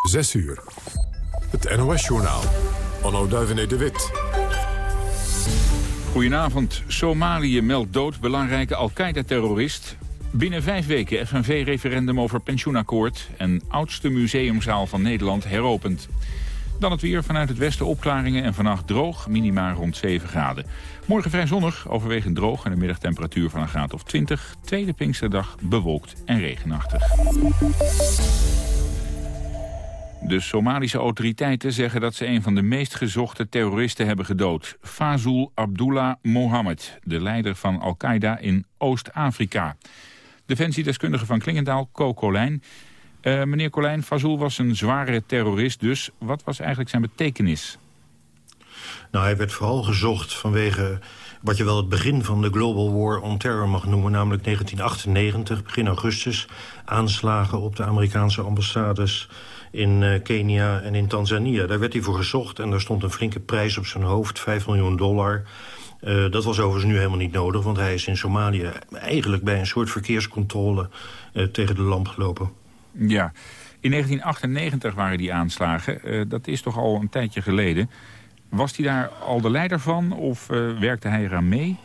6 uur. Het NOS-journaal. Onno Duivené de Wit. Goedenavond. Somalië meldt dood belangrijke Al-Qaeda-terrorist. Binnen vijf weken FNV-referendum over pensioenakkoord... en oudste museumzaal van Nederland heropend. Dan het weer vanuit het westen opklaringen en vannacht droog, minima rond 7 graden. Morgen vrij zonnig, overwegend droog en een middagtemperatuur van een graad of 20. Tweede Pinksterdag bewolkt en regenachtig. De Somalische autoriteiten zeggen dat ze een van de meest gezochte terroristen hebben gedood. Fazul Abdullah Mohammed, de leider van Al-Qaeda in Oost-Afrika. Defensiedeskundige van Klingendaal, Co Colijn. Uh, meneer Colijn, Fazul was een zware terrorist dus. Wat was eigenlijk zijn betekenis? Nou, hij werd vooral gezocht vanwege wat je wel het begin van de Global War on Terror mag noemen... namelijk 1998, begin augustus, aanslagen op de Amerikaanse ambassades in uh, Kenia en in Tanzania. Daar werd hij voor gezocht en daar stond een flinke prijs op zijn hoofd, 5 miljoen dollar... Uh, dat was overigens nu helemaal niet nodig, want hij is in Somalië eigenlijk bij een soort verkeerscontrole uh, tegen de lamp gelopen. Ja, in 1998 waren die aanslagen. Dat is toch al een tijdje geleden. Was hij daar al de leider van of werkte hij eraan mee?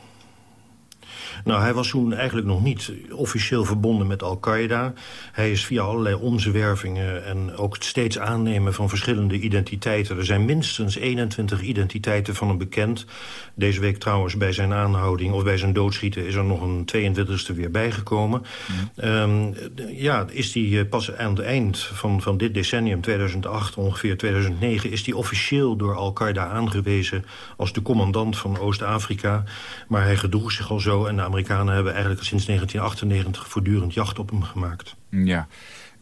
Nou, hij was toen eigenlijk nog niet officieel verbonden met Al-Qaeda. Hij is via allerlei omzwervingen en ook het steeds aannemen van verschillende identiteiten. Er zijn minstens 21 identiteiten van hem bekend. Deze week trouwens bij zijn aanhouding of bij zijn doodschieten is er nog een 22e weer bijgekomen. Mm. Um, ja, is die eh, pas aan het eind van, van dit decennium, 2008 ongeveer 2009... is die officieel door Al-Qaeda aangewezen als de commandant van Oost-Afrika. Maar hij gedroeg zich al zo en de Amerikanen hebben eigenlijk sinds 1998 voortdurend jacht op hem gemaakt. Ja.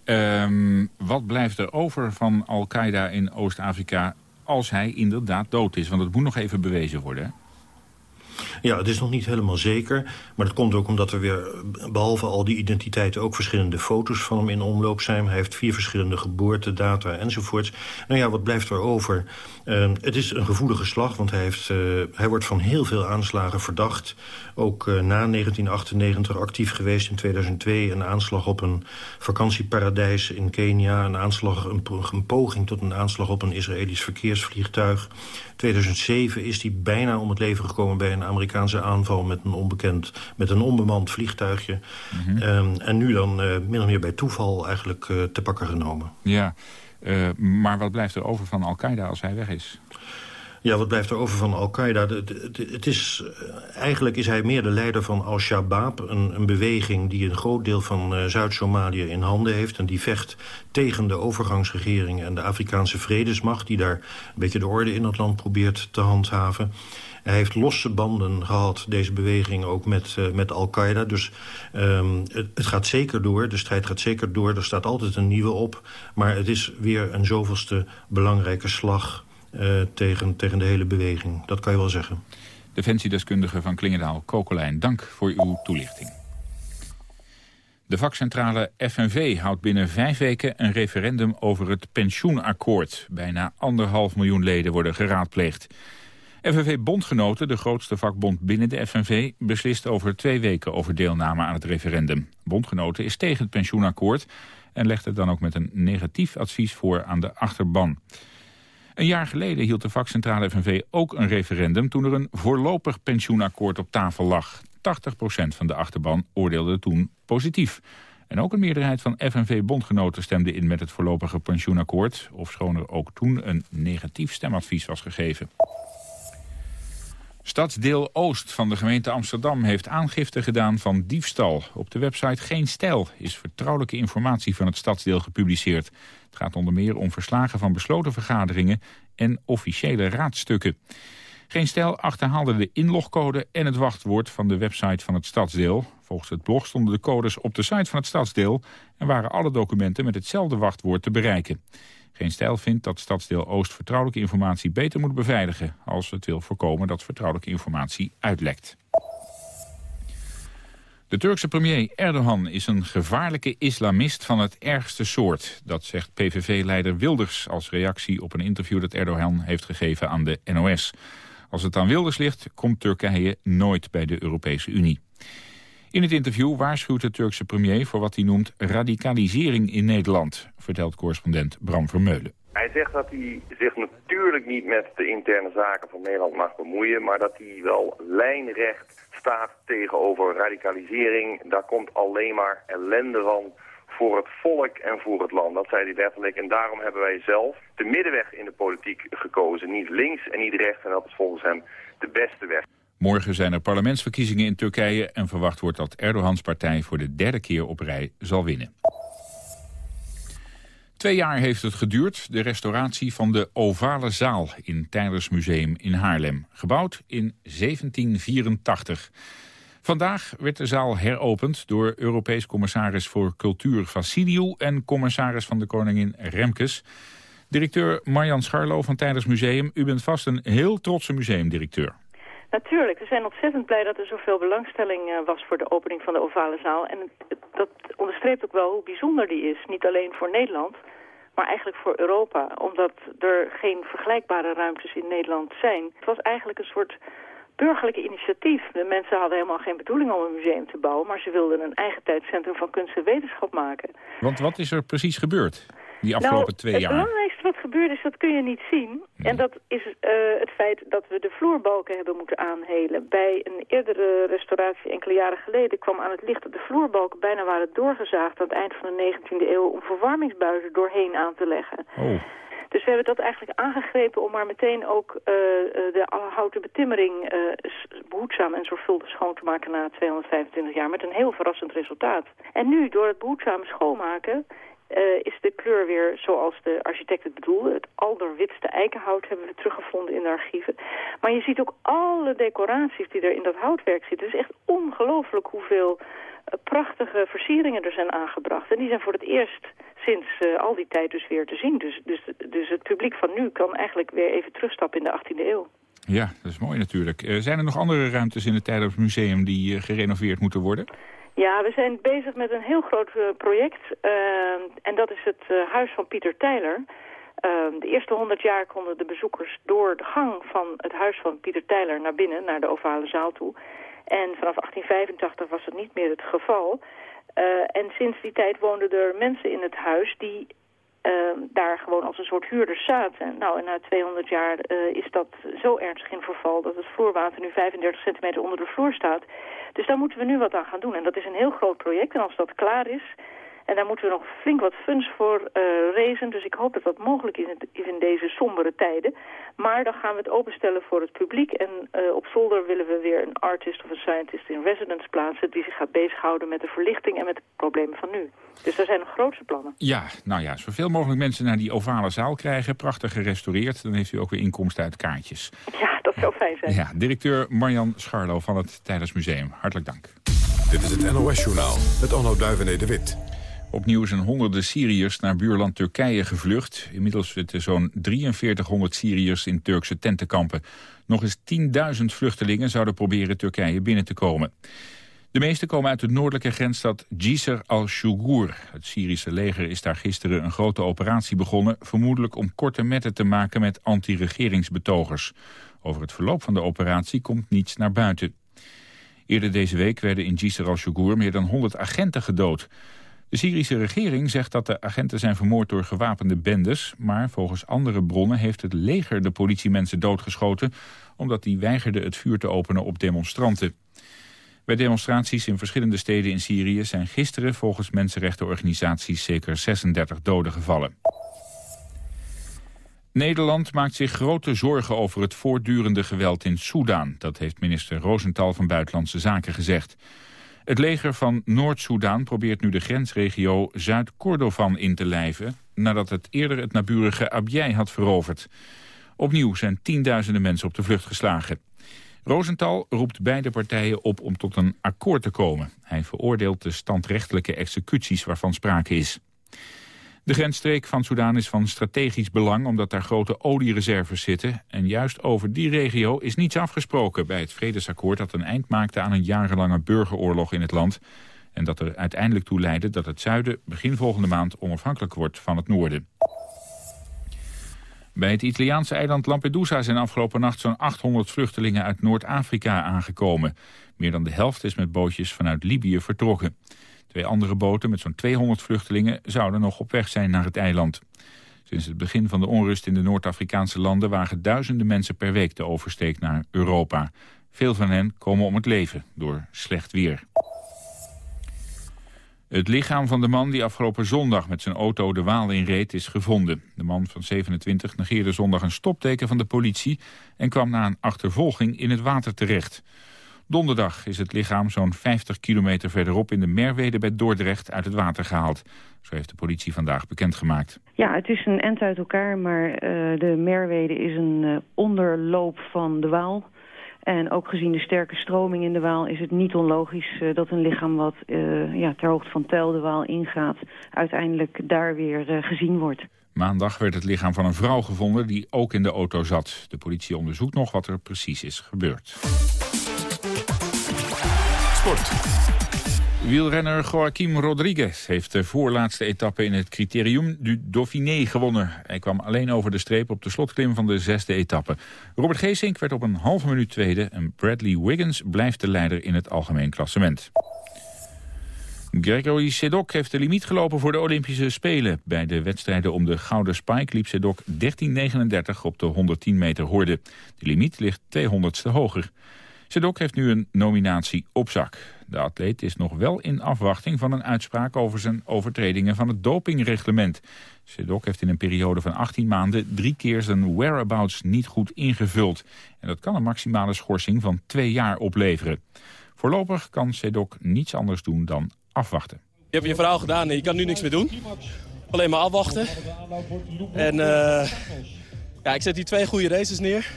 Um, wat blijft er over van Al-Qaeda in Oost-Afrika als hij inderdaad dood is? Want het moet nog even bewezen worden, ja, het is nog niet helemaal zeker. Maar dat komt ook omdat er weer, behalve al die identiteiten... ook verschillende foto's van hem in omloop zijn. Hij heeft vier verschillende geboortedata enzovoorts. Nou ja, wat blijft er over? Uh, het is een gevoelige slag, want hij, heeft, uh, hij wordt van heel veel aanslagen verdacht. Ook uh, na 1998 actief geweest in 2002. Een aanslag op een vakantieparadijs in Kenia. Een, aanslag, een poging tot een aanslag op een Israëlisch verkeersvliegtuig. 2007 is hij bijna om het leven gekomen bij een Amerikaanse aanval... met een, onbekend, met een onbemand vliegtuigje. Mm -hmm. um, en nu dan uh, min of meer bij toeval eigenlijk uh, te pakken genomen. Ja, uh, maar wat blijft er over van Al-Qaeda als hij weg is? Ja, wat blijft er over van Al-Qaeda? Het is, eigenlijk is hij meer de leider van Al-Shabaab. Een, een, beweging die een groot deel van uh, Zuid-Somalië in handen heeft. En die vecht tegen de overgangsregering en de Afrikaanse vredesmacht... die daar een beetje de orde in het land probeert te handhaven. Hij heeft losse banden gehad, deze beweging, ook met, uh, met Al-Qaeda. Dus um, het, het, gaat zeker door, de strijd gaat zeker door. Er staat altijd een nieuwe op. Maar het is weer een zoveelste belangrijke slag uh, tegen, tegen de hele beweging. Dat kan je wel zeggen. Defensiedeskundige van Klingendaal, Kokolijn, dank voor uw toelichting. De vakcentrale FNV houdt binnen vijf weken een referendum over het pensioenakkoord. Bijna anderhalf miljoen leden worden geraadpleegd. FNV-bondgenoten, de grootste vakbond binnen de FNV... beslist over twee weken over deelname aan het referendum. Bondgenoten is tegen het pensioenakkoord... en legt het dan ook met een negatief advies voor aan de achterban. Een jaar geleden hield de vakcentrale FNV ook een referendum... toen er een voorlopig pensioenakkoord op tafel lag. 80% van de achterban oordeelde toen positief. En ook een meerderheid van FNV-bondgenoten stemde in met het voorlopige pensioenakkoord... ofschoon er ook toen een negatief stemadvies was gegeven. Stadsdeel Oost van de gemeente Amsterdam heeft aangifte gedaan van diefstal. Op de website Geen Stijl is vertrouwelijke informatie van het stadsdeel gepubliceerd. Het gaat onder meer om verslagen van besloten vergaderingen en officiële raadstukken. Geen Stijl achterhaalde de inlogcode en het wachtwoord van de website van het stadsdeel. Volgens het blog stonden de codes op de site van het stadsdeel... en waren alle documenten met hetzelfde wachtwoord te bereiken. Geen Stijl vindt dat Stadsdeel Oost vertrouwelijke informatie beter moet beveiligen... als het wil voorkomen dat vertrouwelijke informatie uitlekt. De Turkse premier Erdogan is een gevaarlijke islamist van het ergste soort. Dat zegt PVV-leider Wilders als reactie op een interview dat Erdogan heeft gegeven aan de NOS. Als het aan Wilders ligt, komt Turkije nooit bij de Europese Unie. In het interview waarschuwt de Turkse premier voor wat hij noemt radicalisering in Nederland, vertelt correspondent Bram Vermeulen. Hij zegt dat hij zich natuurlijk niet met de interne zaken van Nederland mag bemoeien, maar dat hij wel lijnrecht staat tegenover radicalisering. Daar komt alleen maar ellende van voor het volk en voor het land. Dat zei hij letterlijk. En daarom hebben wij zelf de middenweg in de politiek gekozen. Niet links en niet rechts. En dat is volgens hem de beste weg. Morgen zijn er parlementsverkiezingen in Turkije... en verwacht wordt dat Erdogans partij voor de derde keer op rij zal winnen. Twee jaar heeft het geduurd, de restauratie van de Ovale Zaal in Teylers Museum in Haarlem. Gebouwd in 1784. Vandaag werd de zaal heropend door Europees commissaris voor cultuur Vassiliou en commissaris van de koningin Remkes. Directeur Marjan Scharlo van Tijdens Museum, u bent vast een heel trotse museumdirecteur. Natuurlijk, we zijn ontzettend blij dat er zoveel belangstelling uh, was voor de opening van de ovale zaal. En dat onderstreept ook wel hoe bijzonder die is. Niet alleen voor Nederland, maar eigenlijk voor Europa. Omdat er geen vergelijkbare ruimtes in Nederland zijn. Het was eigenlijk een soort burgerlijke initiatief. De mensen hadden helemaal geen bedoeling om een museum te bouwen... maar ze wilden een eigen tijdscentrum van kunst en wetenschap maken. Want wat is er precies gebeurd die afgelopen nou, twee jaar? Het belangrijkste wat gebeurd is, dat kun je niet zien. En dat is uh, het feit dat we de vloerbalken hebben moeten aanhelen. Bij een eerdere restauratie enkele jaren geleden kwam aan het licht... dat de vloerbalken bijna waren doorgezaagd aan het eind van de 19e eeuw... om verwarmingsbuizen doorheen aan te leggen. Oh. Dus we hebben dat eigenlijk aangegrepen om maar meteen ook uh, de houten betimmering uh, behoedzaam en zorgvuldig schoon te maken na 225 jaar. Met een heel verrassend resultaat. En nu, door het behoedzame schoonmaken, uh, is de kleur weer zoals de architect het bedoelde. Het alderwitste eikenhout hebben we teruggevonden in de archieven. Maar je ziet ook alle decoraties die er in dat houtwerk zitten. Het is echt ongelooflijk hoeveel prachtige versieringen er zijn aangebracht. En die zijn voor het eerst sinds uh, al die tijd dus weer te zien. Dus, dus, dus het publiek van nu kan eigenlijk weer even terugstappen in de 18e eeuw. Ja, dat is mooi natuurlijk. Zijn er nog andere ruimtes in het Tijdens Museum die gerenoveerd moeten worden? Ja, we zijn bezig met een heel groot project. en dat is het huis van Pieter Tijler. de eerste 100 jaar konden de bezoekers door de gang van het huis van Pieter Tijler naar binnen, naar de ovale zaal toe. En vanaf 1885 was het niet meer het geval. En sinds die tijd woonden er mensen in het huis die daar gewoon als een soort huurders zaten. Nou, en na 200 jaar uh, is dat zo ernstig in verval dat het vloerwater nu 35 centimeter onder de vloer staat. Dus daar moeten we nu wat aan gaan doen. En dat is een heel groot project. En als dat klaar is, en daar moeten we nog flink wat funds voor uh, raisen. Dus ik hoop dat dat mogelijk is in, in, deze sombere tijden. Maar dan gaan we het openstellen voor het publiek. En uh, op zolder willen we weer een artist of een scientist in residence plaatsen... die zich gaat bezighouden met de verlichting en met de problemen van nu. Dus daar zijn nog grootste plannen. Ja, nou ja, zoveel mogelijk mensen naar die ovale zaal krijgen. Prachtig gerestaureerd. Dan heeft u ook weer inkomsten uit kaartjes. Ja, dat zou fijn zijn. Ja, directeur Marjan Scharlo van het Tijdens Museum. Hartelijk dank. Dit is het NOS Journaal met Onno Duivené de Wit. Opnieuw zijn honderden Syriërs naar buurland Turkije gevlucht. Inmiddels zitten zo'n 4300 Syriërs in Turkse tentenkampen. Nog eens 10.000 vluchtelingen zouden proberen Turkije binnen te komen. De meeste komen uit de noordelijke grensstad Jisr al-Shugur. Het Syrische leger is daar gisteren een grote operatie begonnen... vermoedelijk om korte metten te maken met anti-regeringsbetogers. Over het verloop van de operatie komt niets naar buiten. Eerder deze week werden in Jisr al-Shugur meer dan 100 agenten gedood... De Syrische regering zegt dat de agenten zijn vermoord door gewapende bendes... maar volgens andere bronnen heeft het leger de politiemensen doodgeschoten... omdat die weigerden het vuur te openen op demonstranten. Bij demonstraties in verschillende steden in Syrië zijn gisteren volgens mensenrechtenorganisaties zeker 36 doden gevallen. Nederland maakt zich grote zorgen over het voortdurende geweld in Soedan. Dat heeft minister Rosenthal van Buitenlandse Zaken gezegd. Het leger van Noord-Soedan probeert nu de grensregio Zuid-Kordofan in te lijven... nadat het eerder het naburige Abyei had veroverd. Opnieuw zijn tienduizenden mensen op de vlucht geslagen. Rosenthal roept beide partijen op om tot een akkoord te komen. Hij veroordeelt de standrechtelijke executies waarvan sprake is. De grensstreek van Soedan is van strategisch belang omdat daar grote oliereserves zitten. En juist over die regio is niets afgesproken bij het vredesakkoord dat een eind maakte aan een jarenlange burgeroorlog in het land. En dat er uiteindelijk toe leidde dat het zuiden begin volgende maand onafhankelijk wordt van het noorden. Bij het Italiaanse eiland Lampedusa zijn afgelopen nacht zo'n 800 vluchtelingen uit Noord-Afrika aangekomen. Meer dan de helft is met bootjes vanuit Libië vertrokken. Twee andere boten met zo'n 200 vluchtelingen zouden nog op weg zijn naar het eiland. Sinds het begin van de onrust in de Noord-Afrikaanse landen wagen duizenden mensen per week de oversteek naar Europa. Veel van hen komen om het leven door slecht weer. Het lichaam van de man die afgelopen zondag met zijn auto de Waal inreed is gevonden. De man van 27 negeerde zondag een stopteken van de politie... en kwam na een achtervolging in het water terecht. Donderdag is het lichaam zo'n 50 kilometer verderop in de Merwede bij Dordrecht uit het water gehaald. Zo heeft de politie vandaag bekendgemaakt. Ja, het is een end uit elkaar, maar uh, de Merwede is een uh, onderloop van de Waal. En ook gezien de sterke stroming in de Waal is het niet onlogisch uh, dat een lichaam wat ja, ter hoogte van Tel de Waal ingaat... uiteindelijk daar weer gezien wordt. Maandag werd het lichaam van een vrouw gevonden die ook in de auto zat. De politie onderzoekt nog wat er precies is gebeurd. Wielrenner Joaquim Rodriguez heeft de voorlaatste etappe in het criterium du Dauphiné gewonnen. Hij kwam alleen over de streep op de slotklim van de zesde etappe. Robert Geesink werd op een halve minuut tweede en Bradley Wiggins blijft de leider in het algemeen klassement. Gregory Sedok heeft de limiet gelopen voor de Olympische Spelen. Bij de wedstrijden om de Gouden Spike liep Sedok 13.39 op de 110 meter horde. De limiet ligt 200ste hoger. Sedok heeft nu een nominatie op zak. De atleet is nog wel in afwachting van een uitspraak over zijn overtredingen van het dopingreglement. Sedok heeft in een periode van 18 maanden drie keer zijn whereabouts niet goed ingevuld. En dat kan een maximale schorsing van twee jaar opleveren. Voorlopig kan Sedok niets anders doen dan afwachten. Je hebt je verhaal gedaan en je kan nu niks meer doen. Alleen maar afwachten. En uh, ja, ik zet hier twee goede races neer.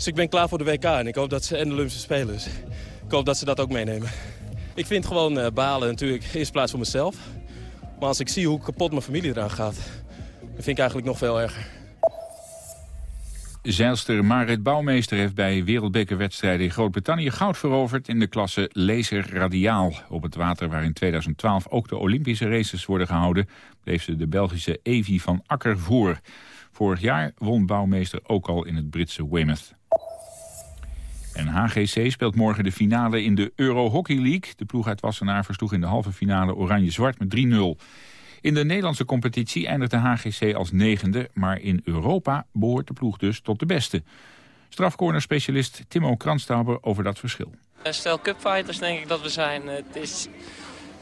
Dus ik ben klaar voor de WK en ik hoop dat ze en de Olympische Spelen. Dus ik hoop dat ze dat ook meenemen. Ik vind gewoon uh, balen natuurlijk eerst plaats voor mezelf. Maar als ik zie hoe kapot mijn familie eraan gaat... dan vind ik eigenlijk nog veel erger. Zeilster Marit Bouwmeester heeft bij wereldbekerwedstrijden in Groot-Brittannië goud veroverd in de klasse laser radiaal. Op het water waar in 2012 ook de Olympische races worden gehouden, bleef ze de Belgische Evi van Akker voor. Vorig jaar won Bouwmeester ook al in het Britse Weymouth. En HGC speelt morgen de finale in de Euro Hockey League. De ploeg uit Wassenaar versloeg in de halve finale Oranje-Zwart met 3-0. In de Nederlandse competitie eindigt de HGC als negende... maar in Europa behoort de ploeg dus tot de beste. Strafcorner-specialist Timo Kranstauber over dat verschil. Stel cupfighters denk ik dat we zijn. Het is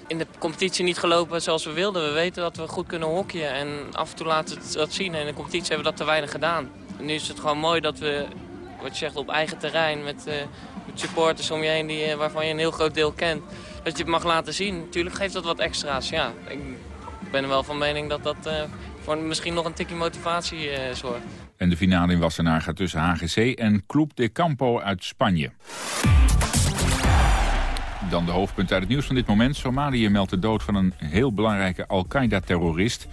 in de competitie niet gelopen zoals we wilden. We weten dat we goed kunnen hockeyen en af en toe laten we dat zien. En in de competitie hebben we dat te weinig gedaan. Nu is het gewoon mooi dat we wat je zegt, op eigen terrein met, uh, met supporters om je heen die, uh, waarvan je een heel groot deel kent. Dat je het mag laten zien. Natuurlijk geeft dat wat extra's. Ja, ik ben er wel van mening dat dat uh, voor misschien nog een tikje motivatie zorgt. En de finale in Wassenaar gaat tussen HGC en Club de Campo uit Spanje. Dan de hoofdpunt uit het nieuws van dit moment. Somalië meldt de dood van een heel belangrijke Al-Qaeda-terrorist.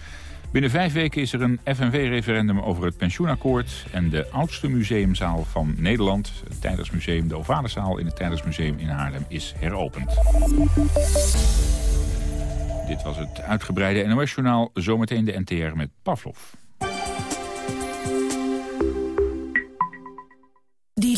Binnen vijf weken is er een FNV-referendum over het pensioenakkoord... en de oudste museumzaal van Nederland, het Tijdersmuseum, de Ovalezaal in het Tijdersmuseum in Haarlem, is heropend. Dit was het uitgebreide NOS-journaal, zometeen de NTR met Pavlov.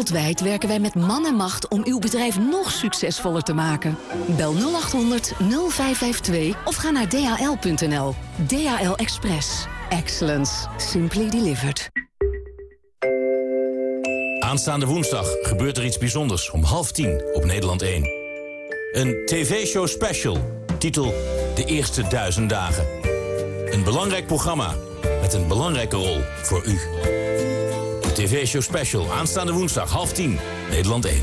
Wereldwijd werken wij met man en macht om uw bedrijf nog succesvoller te maken. Bel 0800 0552 of ga naar dhl.nl. DHL Express. Excellence. Simply delivered. Aanstaande woensdag gebeurt er iets bijzonders om half tien op Nederland 1. Een tv-show special, titel De Eerste Duizend Dagen. Een belangrijk programma met een belangrijke rol voor u tv-show special. Aanstaande woensdag, half tien. Nederland 1.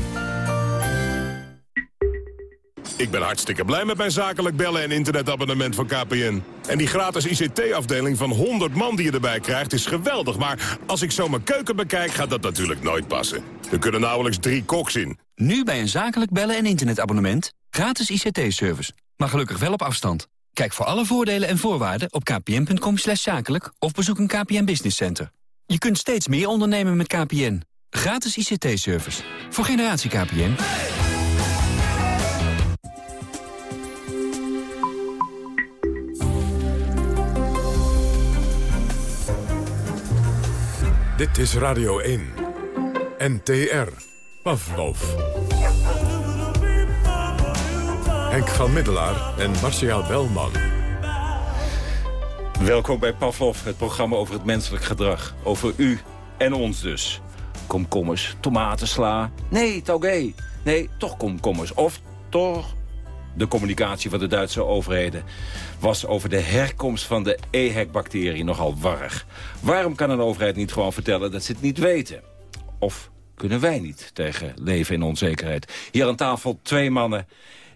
Ik ben hartstikke blij met mijn zakelijk bellen en internetabonnement van KPN. En die gratis ICT-afdeling van 100 man die je erbij krijgt is geweldig. Maar als ik zo mijn keuken bekijk, gaat dat natuurlijk nooit passen. Er kunnen nauwelijks drie koks in. Nu bij een zakelijk bellen en internetabonnement. Gratis ICT-service. Maar gelukkig wel op afstand. Kijk voor alle voordelen en voorwaarden op kpn.com zakelijk... of bezoek een KPN Business Center. Je kunt steeds meer ondernemen met KPN. Gratis ICT-service. Voor generatie KPN. Dit is Radio 1. NTR. Pavlov. Henk van Middelaar en Marcia Belman. Welkom bij Pavlov, het programma over het menselijk gedrag. Over u en ons dus. Komkommers, tomaten, sla. Nee, taugé. Nee, toch komkommers. Of toch de communicatie van de Duitse overheden was over de herkomst van de EHEC-bacterie nogal warrig. Waarom kan een overheid niet gewoon vertellen dat ze het niet weten? Of kunnen wij niet tegen leven in onzekerheid? Hier aan tafel twee mannen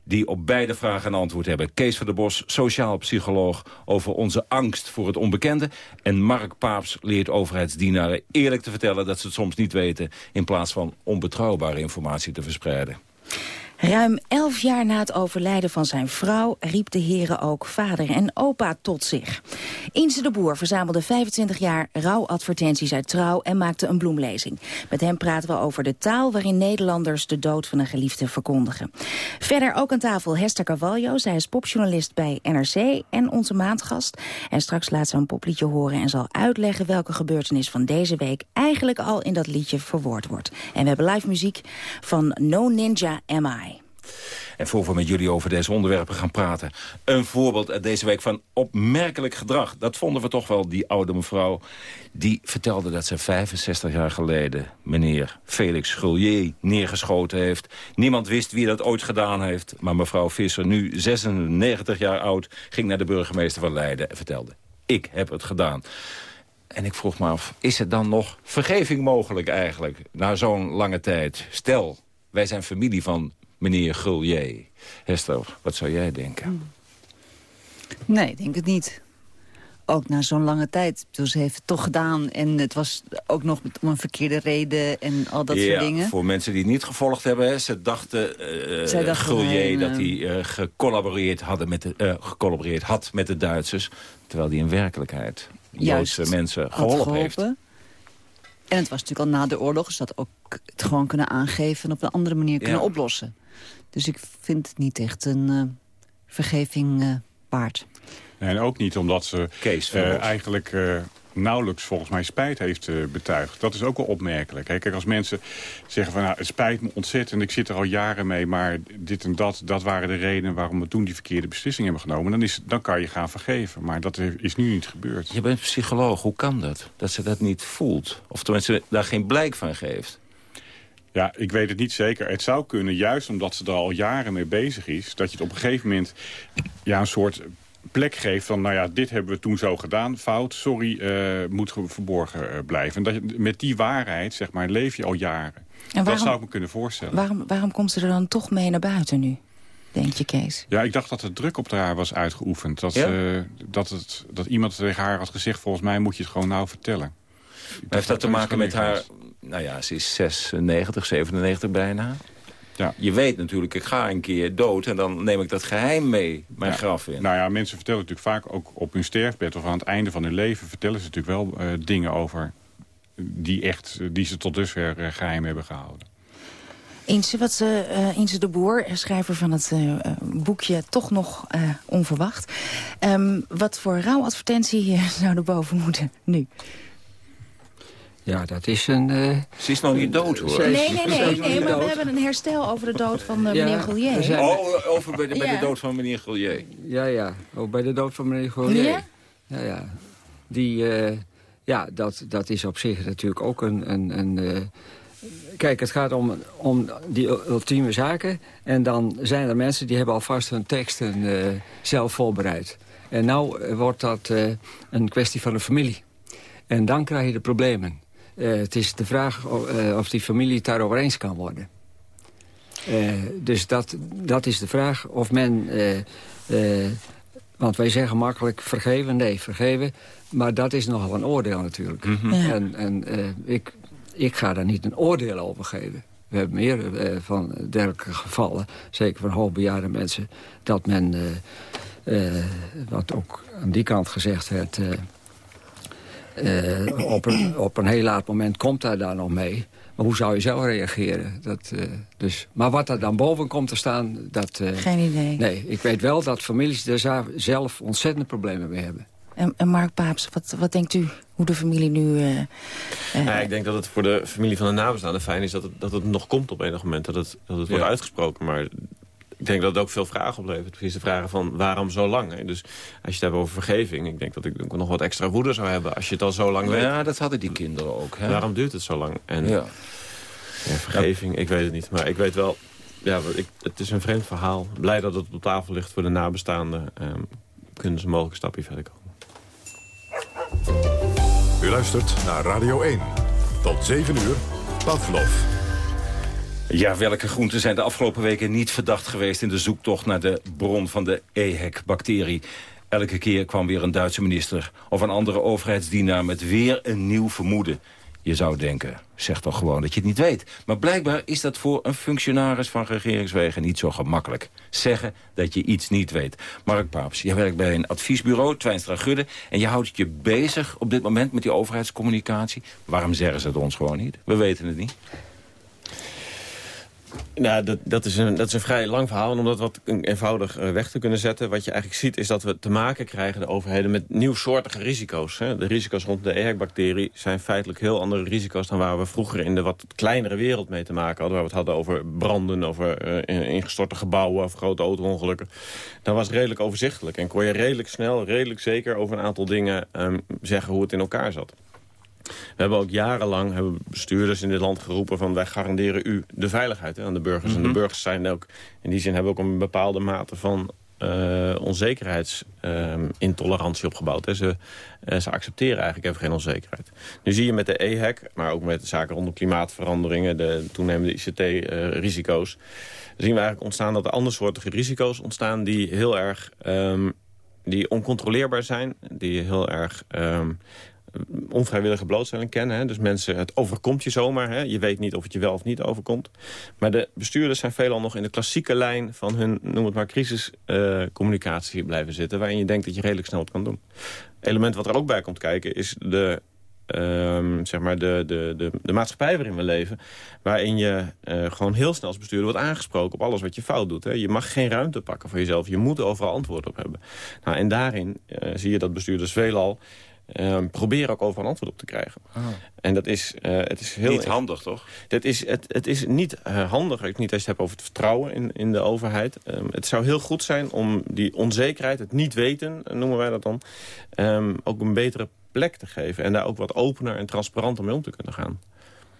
die op beide vragen een antwoord hebben. Kees van der Bos, sociaal psycholoog, over onze angst voor het onbekende. En Mark Paaps leert overheidsdienaren eerlijk te vertellen... dat ze het soms niet weten, in plaats van onbetrouwbare informatie te verspreiden. Ruim elf jaar na het overlijden van zijn vrouw riep de heren ook vader en opa tot zich. Inze de Boer verzamelde 25 jaar rouwadvertenties uit Trouw en maakte een bloemlezing. Met hem praten we over de taal waarin Nederlanders de dood van een geliefde verkondigen. Verder ook aan tafel Hester Carvalho, zij is popjournalist bij NRC en onze maandgast. En straks laat ze een popliedje horen en zal uitleggen welke gebeurtenis van deze week eigenlijk al in dat liedje verwoord wordt. En we hebben live muziek van No Ninja Am I. En voor we met jullie over deze onderwerpen gaan praten... een voorbeeld uit deze week van opmerkelijk gedrag. Dat vonden we toch wel, die oude mevrouw. Die vertelde dat ze 65 jaar geleden meneer Felix Schullier neergeschoten heeft. Niemand wist wie dat ooit gedaan heeft. Maar mevrouw Visser, nu 96 jaar oud, ging naar de burgemeester van Leiden... en vertelde, ik heb het gedaan. En ik vroeg me af, is het dan nog vergeving mogelijk eigenlijk... na zo'n lange tijd? Stel, wij zijn familie van meneer Gullier. Hester, wat zou jij denken? Hmm. Nee, ik denk het niet. Ook na zo'n lange tijd. Dus ze heeft het toch gedaan. En het was ook nog om een verkeerde reden en al dat soort dingen. voor mensen die het niet gevolgd hebben. Ze dachten, uh, Gullier dat hij uh, gecollaboreerd, hadden met de, uh, gecollaboreerd had met de Duitsers. Terwijl hij in werkelijkheid Joodse mensen geholpen heeft. En het was natuurlijk al na de oorlog. Dus dat ook het gewoon kunnen aangeven en op een andere manier kunnen oplossen. Dus ik vind het niet echt een uh, vergeving uh, waard. Nee, en ook niet omdat ze uh, eigenlijk nauwelijks volgens mij spijt heeft betuigd. Dat is ook wel opmerkelijk. Hè? Kijk, als mensen zeggen van nou, het spijt me ontzettend... ik zit er al jaren mee, maar dit en dat, dat waren de redenen... waarom we toen die verkeerde beslissing hebben genomen. Dan, is, dan kan je gaan vergeven. Maar dat is nu niet gebeurd. Je bent psycholoog, hoe kan dat? Dat ze dat niet voelt? Of tenminste daar geen blijk van geeft? Ja, ik weet het niet zeker. Het zou kunnen, juist omdat ze er al jaren mee bezig is... dat je het op een gegeven moment ja, een soort plek geeft van... nou ja, dit hebben we toen zo gedaan, fout, sorry, uh, moet verborgen uh, blijven. En dat je, met die waarheid, zeg maar, leef je al jaren. En waarom, dat zou ik me kunnen voorstellen. Waarom, waarom komt ze er dan toch mee naar buiten nu? denk je, Kees? Ja, ik dacht dat er druk op haar was uitgeoefend. Dat, ja? uh, dat, het, dat iemand tegen haar had gezegd... volgens mij moet je het gewoon nou vertellen. heeft dat te maken met haar nou ja, ze is 96, 97 bijna. Ja. Je weet natuurlijk, ik ga een keer dood en dan neem ik dat geheim mee, mijn graf in. Nou ja, mensen vertellen natuurlijk vaak ook op hun sterfbed... of aan het einde van hun leven vertellen ze natuurlijk wel uh, dingen over... Die, echt, die ze tot dusver uh, geheim hebben gehouden. Inse, wat, uh, Inse de Boer, schrijver van het uh, boekje Toch nog uh, onverwacht. Um, wat voor rouwadvertentie zou er boven moeten nu? Ja, dat is een... Uh... Ze is nog niet dood, hoor. Nee, nee, nee, nee, maar we hebben een herstel over de dood van uh, meneer Goulier. Zijn... Oh, over bij de, bij de dood van meneer Goulier. Ja, ja. Oh, bij de dood van meneer Goulier. Ja? Ja, ja. Die, uh, ja, dat, dat is op zich natuurlijk ook een... een, een Kijk, het gaat om, om die ultieme zaken. En dan zijn er mensen die hebben alvast hun teksten zelf voorbereid. En nou wordt dat een kwestie van de familie. En dan krijg je de problemen. Uh, het is de vraag of, uh, of die familie het daarover eens kan worden. dus dat, dat is de vraag of men... want wij zeggen makkelijk vergeven, nee, vergeven. Maar dat is nogal een oordeel natuurlijk. Mhm. En, en ik, ik ga daar niet een oordeel over geven. We hebben meer uh, van dergelijke gevallen, zeker van hoogbejaarde mensen... dat men, uh, uh, wat ook aan die kant gezegd werd... op, een, op een heel laat moment komt hij daar nog mee. Maar hoe zou je zelf reageren? Dat, dus, maar wat er dan boven komt te staan... Dat, Geen idee. Nee, ik weet wel dat families er zelf ontzettende problemen mee hebben. En, en Mark Paaps, wat, wat denkt u? Hoe de familie nu... Uh, uh, ja, ik denk dat het voor de familie van de nabestaanden fijn is dat het, dat het nog komt op enig moment. Dat het, dat het wordt uitgesproken. Maar ik denk dat het ook veel vragen oplevert. Precies de vragen van waarom zo lang? Hè? Dus als je het hebt over vergeving. Ik denk dat ik nog wat extra woede zou hebben als je het al zo lang weet. Ja, dat hadden die kinderen ook. Hè? Waarom duurt het zo lang? En ja. Ja, vergeving, ik weet het niet. Maar ik weet wel, ja, ik, het is een vreemd verhaal. Blij dat het op tafel ligt voor de nabestaanden. Um, kunnen ze mogelijk een stapje verder komen. U luistert naar Radio 1. Tot 7 uur, Pavlov. Ja, welke groenten zijn de afgelopen weken niet verdacht geweest... in de zoektocht naar de bron van de EHEC-bacterie? Elke keer kwam weer een Duitse minister of een andere overheidsdienaar... met weer een nieuw vermoeden. Je zou denken, zeg toch gewoon dat je het niet weet. Maar blijkbaar is dat voor een functionaris van regeringswegen niet zo gemakkelijk. Zeggen dat je iets niet weet. Mark Paaps, jij werkt bij een adviesbureau, Twijnstra Gudde... en je houdt je bezig op dit moment met die overheidscommunicatie. Waarom zeggen ze het ons gewoon niet? We weten het niet. Nou, dat, dat, is een, dat is een vrij lang verhaal. En om dat wat eenvoudig uh, weg te kunnen zetten... wat je eigenlijk ziet is dat we te maken krijgen, de overheden... met nieuwsoortige risico's. Hè. De risico's rond de EHEC-bacterie zijn feitelijk heel andere risico's... dan waar we vroeger in de wat kleinere wereld mee te maken hadden. Waar we het hadden over branden, over uh, ingestorte gebouwen... of grote auto-ongelukken. Dat was redelijk overzichtelijk. En kon je redelijk snel, redelijk zeker over een aantal dingen... Um, zeggen hoe het in elkaar zat. We hebben ook jarenlang hebben bestuurders in dit land geroepen van wij garanderen u de veiligheid hè, aan de burgers. Mm -hmm. En de mhm. burgers zijn ook, in die zin hebben ook een bepaalde mate van uh, onzekerheidsintolerantie uh, opgebouwd. Hè. Ze, uh, ze accepteren eigenlijk even geen onzekerheid. Nu zie je met de EHEC, maar ook met de zaken rondom klimaatveranderingen... de toenemende ICT-risico's... zien we eigenlijk ontstaan dat er andersoortige risico's ontstaan... die heel erg um, die oncontroleerbaar zijn, die heel erg um, onvrijwillige blootstelling kennen. Hè? Dus mensen, het overkomt je zomaar. Hè? Je weet niet of het je wel of niet overkomt. Maar de bestuurders zijn veelal nog in de klassieke lijn... van hun, noem het maar, crisiscommunicatie uh, blijven zitten... waarin je denkt dat je redelijk snel het kan doen. Element wat er ook bij komt kijken is de Um, zeg maar de, de, de, de maatschappij waarin we leven... waarin je uh, gewoon heel snel als bestuurder wordt aangesproken... op alles wat je fout doet. Hè. Je mag geen ruimte pakken voor jezelf. Je moet overal antwoord op hebben. Nou, en daarin uh, zie je dat bestuurders veelal uh, proberen ook overal een antwoord op te krijgen. Oh. En dat is, uh, het is heel... Niet handig, toch? Dat is, het, het is niet uh, handig, ik niet als je het hebt over het vertrouwen in, in de overheid. Um, het zou heel goed zijn om die onzekerheid, het niet weten, noemen wij dat dan... Um, ook een betere plek te geven. En daar ook wat opener en transparanter mee om te kunnen gaan.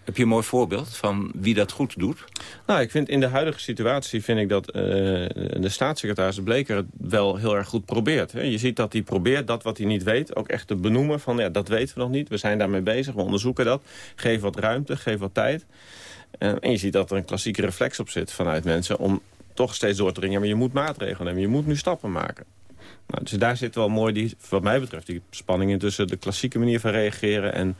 Heb je een mooi voorbeeld van wie dat goed doet? Nou, ik vind in de huidige situatie vind ik dat uh, de staatssecretaris Bleker het wel heel erg goed probeert. Hè. Je ziet dat hij probeert dat wat hij niet weet ook echt te benoemen van ja, dat weten we nog niet. We zijn daarmee bezig, we onderzoeken dat. Geef wat ruimte, geef wat tijd. Uh, en je ziet dat er een klassieke reflex op zit vanuit mensen om toch steeds door te dringen. Maar je moet maatregelen nemen, je moet nu stappen maken. Nou, dus daar zit wel mooi, die, wat mij betreft, die spanning tussen de klassieke manier van reageren en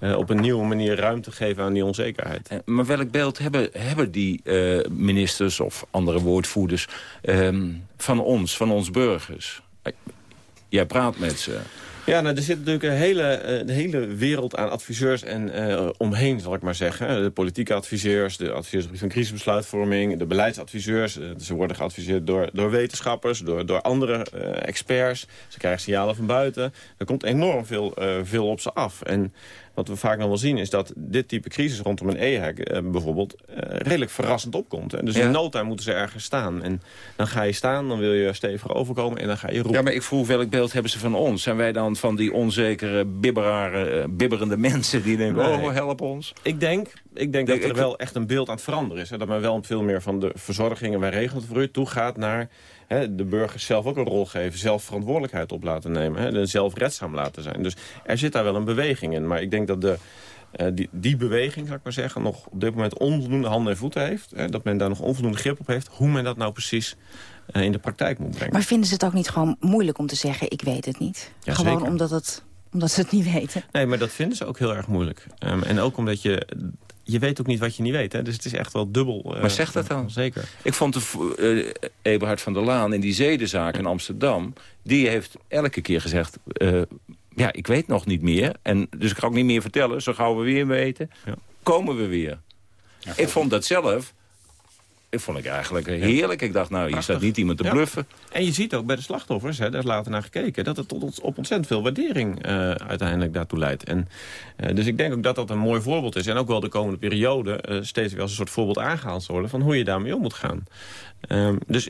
uh, op een nieuwe manier ruimte geven aan die onzekerheid. Uh, maar welk beeld hebben, hebben die uh, ministers of andere woordvoerders um, van ons, van ons burgers? Jij praat met ze. Ja, nou, er zit natuurlijk een hele, een hele wereld aan adviseurs en uh, omheen, zal ik maar zeggen. De politieke adviseurs, de adviseurs van crisisbesluitvorming, de beleidsadviseurs. Uh, ze worden geadviseerd door, door wetenschappers, door, door andere uh, experts. Ze krijgen signalen van buiten. Er komt enorm veel, veel op ze af. En wat we vaak nog wel zien is dat dit type crisis rondom een EHEC eh, bijvoorbeeld eh, redelijk verrassend opkomt. Hè. Dus ja. in no time moeten ze ergens staan. En dan ga je staan, dan wil je stevig overkomen en dan ga je roepen. Ja, maar ik vroeg welk beeld hebben ze van ons? Zijn wij dan van die onzekere, bibberare, bibberende mensen die denken, nee. oh help ons? Ik denk, ik denk dat er wel echt een beeld aan het veranderen is. Hè. Dat men wel veel meer van de verzorging en wij regelen het voor u toe gaat naar hè, de burgers zelf ook een rol geven. Zelf verantwoordelijkheid op laten nemen. Hè, zelf redzaam laten zijn. Dus er zit daar wel een beweging in. Maar ik denk dat de... die, die beweging, zou ik maar zeggen, nog op dit moment onvoldoende handen en voeten heeft. Hè, dat men daar nog onvoldoende grip op heeft. Hoe men dat nou precies in de praktijk moet brengen. Maar vinden ze het ook niet gewoon moeilijk om te zeggen, ik weet het niet? Ja, gewoon zeker. omdat, het, omdat ze het niet weten. Nee, maar dat vinden ze ook heel erg moeilijk. Ehm, en ook omdat je... Je weet ook niet wat je niet weet. Hè? Dus het is echt wel dubbel. maar zeg dat dan. Zeker. Ik vond de, uh, Eberhard van der Laan in die zedenzaak in Amsterdam... die heeft elke keer gezegd... Uh, ja, ik weet nog niet meer. En, dus ik ga ook niet meer vertellen. Zo gauw we weer weten, ja. komen we weer. Ja, ik vond dat zelf vond ik eigenlijk heerlijk. Ik dacht, nou, hier Prachtig. staat niet iemand te bluffen. En je ziet ook bij de slachtoffers, hè, daar is later naar gekeken... dat het tot ons- op ontzettend veel waardering eh, uiteindelijk daartoe leidt. En, eh, dus ik denk ook dat dat een mooi voorbeeld is. En ook wel de komende periode eh, steeds weer als een soort voorbeeld aangehaald zal worden... van hoe je daarmee om moet gaan. Ehm, dus,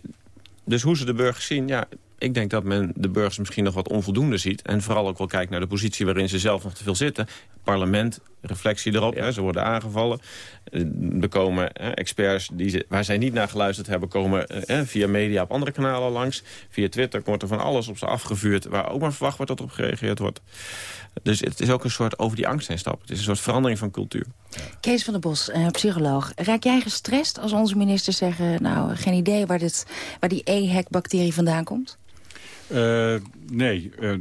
dus hoe ze de burgers zien, ja... Ik denk dat men de burgers misschien nog wat onvoldoende ziet. En vooral ook wel kijkt naar de positie waarin ze zelf nog te veel zitten. Parlement, reflectie erop. Hè, ze worden aangevallen. Eh, Er komen eh, experts die ze, waar zij niet naar geluisterd hebben... komen eh, via media op andere kanalen langs. Via Twitter wordt er van alles op ze afgevuurd... waar ook maar verwacht wordt dat op gereageerd wordt. Dus het is ook een soort over die angst heen stappen. Het is een soort verandering van cultuur. Kees van der Bos, eh, psycholoog. Raak jij gestrest als onze ministers zeggen... nou, geen idee waar, dit, waar die EHEC-bacterie vandaan komt? Eh, nee, eh,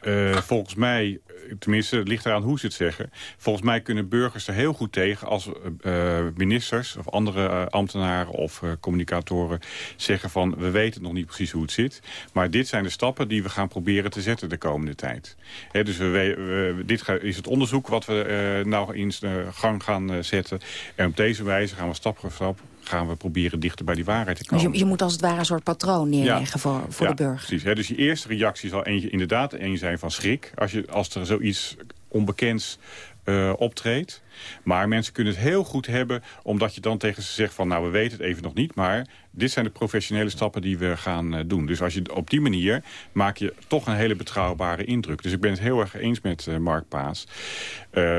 eh, volgens mij, tenminste, het ligt eraan hoe ze het zeggen. Volgens mij kunnen burgers er heel goed tegen als eh, eh, ministers of andere eh, ambtenaren of eh, communicatoren zeggen van we weten nog niet precies hoe het zit. Maar dit zijn de stappen die we gaan proberen te zetten de komende tijd. Dus we, dit is het onderzoek wat we eh, nou in gang gaan eh, zetten. En op deze wijze gaan we stap voor stap gaan we proberen dichter bij die waarheid te Dus komen. je, je moet als het ware een soort patroon neerleggen voor, voor Ja, de burger. Precies, hè? Dus je eerste reactie zal eentje, inderdaad een zijn van schrik. Als, je, als er zoiets onbekends eh, optreedt. Maar mensen kunnen het heel goed hebben... omdat je dan tegen ze zegt van... nou, we weten het even nog niet... maar dit zijn de professionele stappen die we gaan eh, doen. Dus als je op die manier maak je toch een hele betrouwbare indruk. Dus ik ben het heel erg eens met eh, Mark Paas.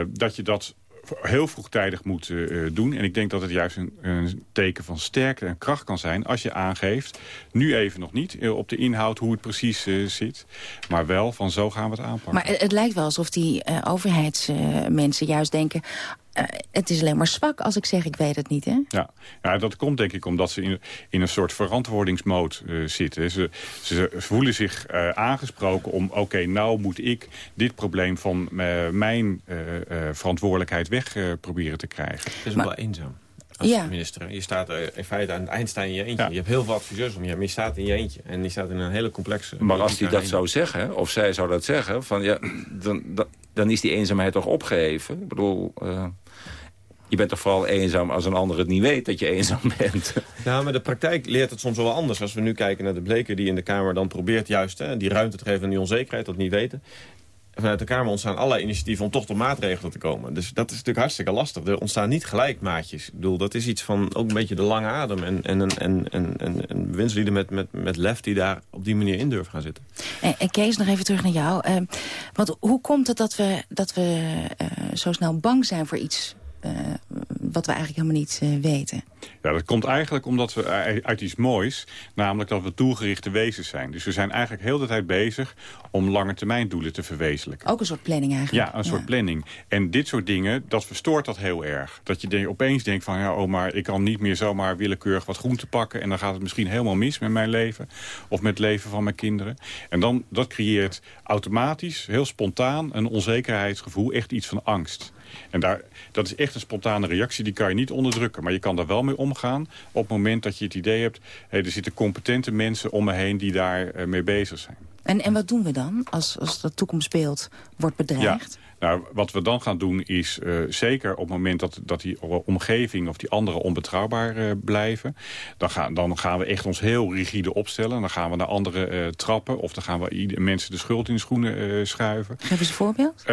dat je dat heel vroegtijdig moet eh, doen. En ik denk dat het juist een, teken van sterkte en kracht kan zijn... als je aangeeft, nu even nog niet eh, op de inhoud hoe het precies zit... maar wel van zo gaan we het aanpakken. Maar het, het lijkt wel alsof die overheidsmensen juist denken... eh, het is alleen maar zwak als ik zeg ik weet het niet, hè? Ja. ja, dat komt denk ik omdat ze in, in een soort verantwoordingsmoot eh, zitten. Ze, ze voelen zich eh, aangesproken om, oké, nou moet ik dit probleem van eh, mijn eh, eh, verantwoordelijkheid weg eh, proberen te krijgen. Het is wel eenzaam. Als Ja. minister. Je staat er in feite aan het eind sta je in je eentje. Je hebt heel veel adviseurs om je, maar je staat in je eentje. En je staat in een hele complexe... Maar als hij dat zou zeggen, of zij zou dat zeggen... Van, ja, dan, dan, dan is die eenzaamheid toch opgeheven. Ik bedoel, eh, je bent toch vooral eenzaam als een ander het niet weet dat je eenzaam bent. Ja, maar de praktijk leert het soms wel anders. Als we nu kijken naar de bleken die in de Kamer dan probeert juist... Hè, die ruimte te geven aan die onzekerheid, dat niet weten. Vanuit de Kamer ontstaan allerlei initiatieven om toch tot maatregelen te komen. Dus dat is natuurlijk hartstikke lastig. Er ontstaan niet gelijk maatjes. Ik bedoel, dat is iets van ook een beetje de lange adem. En, en, en, en, en, en, en bewindslieden met, met, met lef die daar op die manier in durven gaan zitten. En, en Kees, nog even terug naar jou. Eh, want hoe komt het dat we, dat we eh, zo snel bang zijn voor iets... eh, wat we eigenlijk helemaal niet eh, weten? Ja, dat komt eigenlijk omdat we uit iets moois, namelijk dat we doelgerichte wezens zijn. Dus we zijn eigenlijk heel de tijd bezig om lange termijn doelen te verwezenlijken. Ook een soort planning eigenlijk. Ja, een soort planning. En dit soort dingen, dat verstoort dat heel erg. Dat je denk, opeens denkt van, ja, oh, maar ik kan niet meer zomaar willekeurig wat groente pakken... en dan gaat het misschien helemaal mis met mijn leven. Of met het leven van mijn kinderen. En dan, dat creëert automatisch, heel spontaan, een onzekerheidsgevoel. Echt iets van angst. En daar, dat is echt een spontane reactie, die kan je niet onderdrukken. Maar je kan daar wel mee omgaan op het moment dat je het idee hebt... Hey, er zitten competente mensen om me heen die daar eh, mee bezig zijn. En, en wat doen we dan als, als dat toekomstbeeld wordt bedreigd? Ja. Nou, wat we dan gaan doen is eh, zeker op het moment dat, dat die omgeving of die anderen onbetrouwbaar eh, blijven. Dan gaan, dan gaan we echt ons heel rigide opstellen. Dan gaan we naar andere trappen of dan gaan we mensen de schuld in de schoenen schuiven. Geef eens een voorbeeld.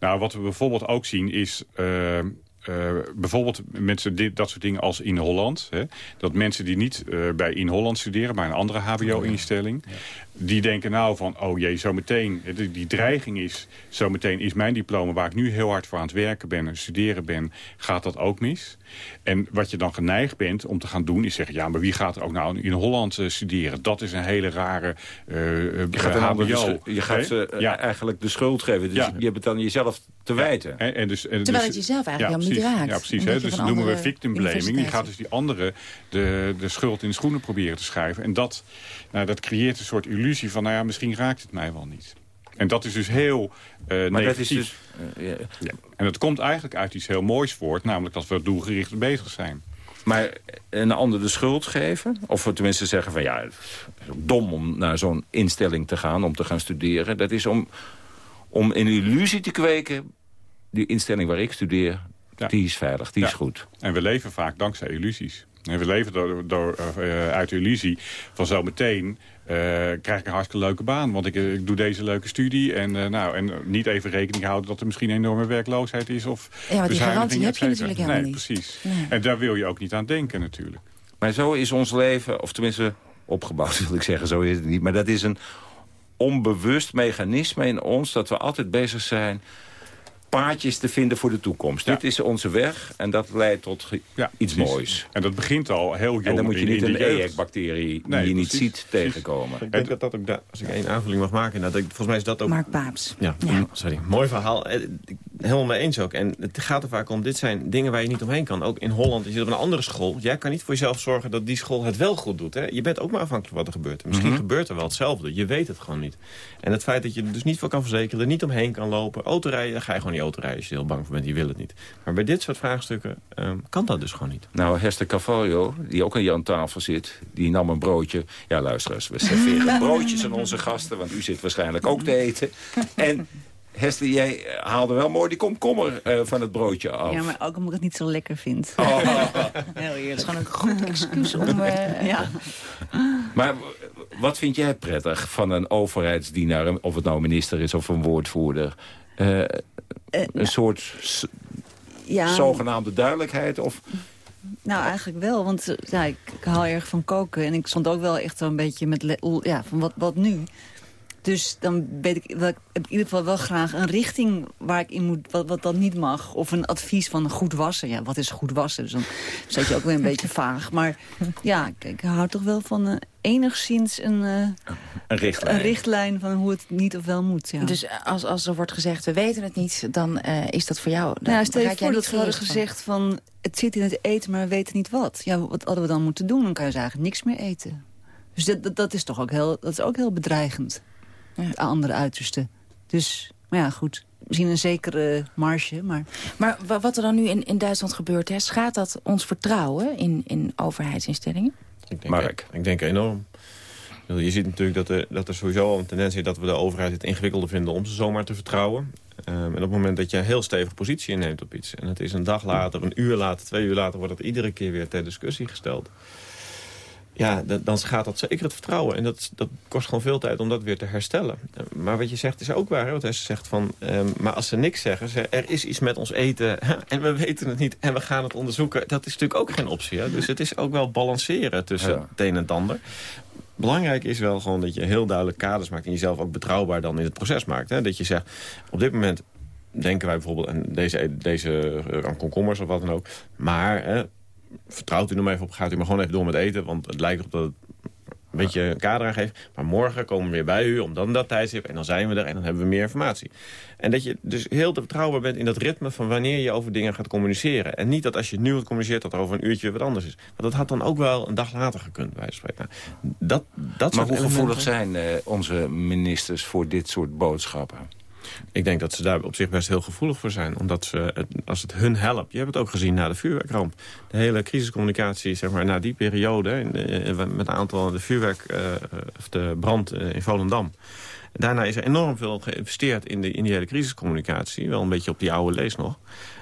Nou, wat we bijvoorbeeld ook zien is... eh, eh, bijvoorbeeld mensen dit, dat soort dingen als in Holland. Hè, dat mensen die niet eh, bij in Holland studeren, maar een andere hbo-instelling... die denken nou van, oh jee, zometeen, die, die dreiging is, zometeen is mijn diploma waar ik nu heel hard voor aan het werken ben en studeren ben, gaat dat ook mis. En wat je dan geneigd bent om te gaan doen, is zeggen, ja, maar wie gaat er ook nou in Holland uh, studeren? Dat is een hele rare uh, je gaat, HBO, je gaat ze ja. eigenlijk de schuld geven. Dus ja. je hebt het dan jezelf te wijten. En, en dus, en Terwijl dus, het jezelf eigenlijk ja, helemaal niet raakt. Ja, precies. Hè, dus dat noemen we victim blaming. Je gaat dus die andere de, de schuld in de schoenen proberen te schuiven. En dat, nou, dat creëert een soort illusie van, nou ja, misschien raakt het mij wel niet. En dat is dus heel uh, maar negatief. Dat is dus, uh, ja. En dat komt eigenlijk uit iets heel moois voort, namelijk dat we doelgericht bezig zijn. Maar een ander de schuld geven? Of tenminste zeggen van ja, het is dom om naar zo'n instelling te gaan, om te gaan studeren. Dat is om, om een illusie te kweken, die instelling waar ik studeer, ja. die is veilig, die is goed. En we leven vaak dankzij illusies. En we leven door, door, uh, uit de illusie van zo meteen uh, krijg ik een hartstikke leuke baan. Want ik, ik doe deze leuke studie. En, uh, nou, en niet even rekening houden dat er misschien een enorme werkloosheid is. Of ja, maar die garantie heb je natuurlijk helemaal nee, niet. Precies. Nee. En daar wil je ook niet aan denken natuurlijk. Maar zo is ons leven, of tenminste opgebouwd wil ik zeggen, zo is het niet. Maar dat is een onbewust mechanisme in ons dat we altijd bezig zijn paadjes te vinden voor de toekomst. Dit is onze weg en dat leidt tot ja, iets precies. moois. En dat begint al heel jong. En dan moet je niet een EHEC-bacterie die je niet ziet tegenkomen. Ik denk dat dat ook, als ik één aanvulling mag maken... Dat ik, volgens mij is dat ook... Mark Paaps. Ja, ja. sorry. Mooi verhaal. Eh, helemaal mee eens ook. En het gaat er vaak om, dit zijn dingen waar je niet omheen kan. Ook in Holland, je zit op een andere school. Jij kan niet voor jezelf zorgen dat die school het wel goed doet. Hè? Je bent ook maar afhankelijk van wat er gebeurt. Misschien mm -hmm. gebeurt er wel hetzelfde. Je weet het gewoon niet. En het feit dat je er dus niet voor kan verzekeren, er niet omheen kan lopen. Autorijden, dan ga je gewoon niet autorijden als je er heel bang voor bent. Je wil het niet. Maar bij dit soort vraagstukken um, kan dat dus gewoon niet. Nou, Hester Cavallo, die ook hier aan tafel zit, die nam een broodje. Ja, luister eens, we serveren broodjes aan onze gasten, want u zit waarschijnlijk ook te eten. En Hester, jij haalde wel mooi die komkommer uh, van het broodje af. Ja, maar ook omdat ik het niet zo lekker vind. Oh. Heel eerlijk. Het is gewoon een goed excuus om... Uh, ja. Maar wat vind jij prettig van een overheidsdienaar... of het nou minister is of een woordvoerder... Uh, een nou, soort ja, zogenaamde duidelijkheid? Of... Nou, eigenlijk wel, want ja, ik, ik hou erg van koken. En ik stond ook wel echt een beetje met... Ja, van wat, wat nu? Dus dan weet ik, wel, ik heb in ieder geval wel graag een richting waar ik in moet, wat, wat dan niet mag. Of een advies van goed wassen. Ja, wat is goed wassen? Dus dan zet je ook weer een beetje vaag. Maar ja, ik, ik hou toch wel van uh, enigszins een, uh, een, richtlijn. een richtlijn van hoe het niet of wel moet. Ja. Dus als, als er wordt gezegd, we weten het niet, dan uh, is dat voor jou... Dan nou, stel je voor dat we hadden gezegd van, het zit in het eten, maar we weten niet wat. Ja, wat hadden we dan moeten doen? Dan kan je dus eigenlijk niks meer eten. Dus dat, dat, dat is toch ook heel, dat is ook heel bedreigend het andere uiterste. Dus, maar ja, goed. Misschien een zekere marge, maar... Maar wat er dan nu in, in Duitsland gebeurt, hè, schaadt dat ons vertrouwen in, in overheidsinstellingen? Ik denk, Mark. Ik denk enorm. Je ziet natuurlijk dat er, dat er sowieso al een tendens is dat we de overheid het ingewikkelder vinden om ze zomaar te vertrouwen. Um, en op het moment dat je een heel stevige positie inneemt op iets... en het is een dag later, een uur later, twee uur later... wordt het iedere keer weer ter discussie gesteld ja, dan gaat dat zeker het vertrouwen. En dat, dat kost gewoon veel tijd om dat weer te herstellen. Maar wat je zegt is ook waar. Wat hij zegt van, um, maar als ze niks zeggen, ze, er is iets met ons eten en we weten het niet en we gaan het onderzoeken. Dat is natuurlijk ook geen optie. Hè? Dus het is ook wel balanceren tussen ja. het een en het ander. Belangrijk is wel gewoon dat je heel duidelijk kaders maakt... en jezelf ook betrouwbaar dan in het proces maakt. Hè? Dat je zegt, op dit moment denken wij bijvoorbeeld aan deze, deze aan komkommers of wat dan ook. Maar hè, vertrouwt u er even op, gaat u maar gewoon even door met eten. Want het lijkt op dat het een beetje een kader aangeeft. Maar morgen komen we weer bij u om dan dat tijdstip. En dan zijn we er en dan hebben we meer informatie. En dat je dus heel te betrouwbaar bent in dat ritme van wanneer je over dingen gaat communiceren. En niet dat als je nu het communiceert dat er over een uurtje wat anders is. Want dat had dan ook wel een dag later gekund bij spreken. Nou, dat, dat maar hoe gevoelig zijn uh, onze ministers voor dit soort boodschappen? Ik denk dat ze daar op zich best heel gevoelig voor zijn. Omdat ze, als het hun helpt... Je hebt het ook gezien na de vuurwerkramp. De hele crisiscommunicatie, zeg maar, na die periode... met een aantal de vuurwerk... Uh, of de brand in Volendam... Daarna is er enorm veel geïnvesteerd in de individuele crisiscommunicatie. Wel een beetje op die oude lees nog.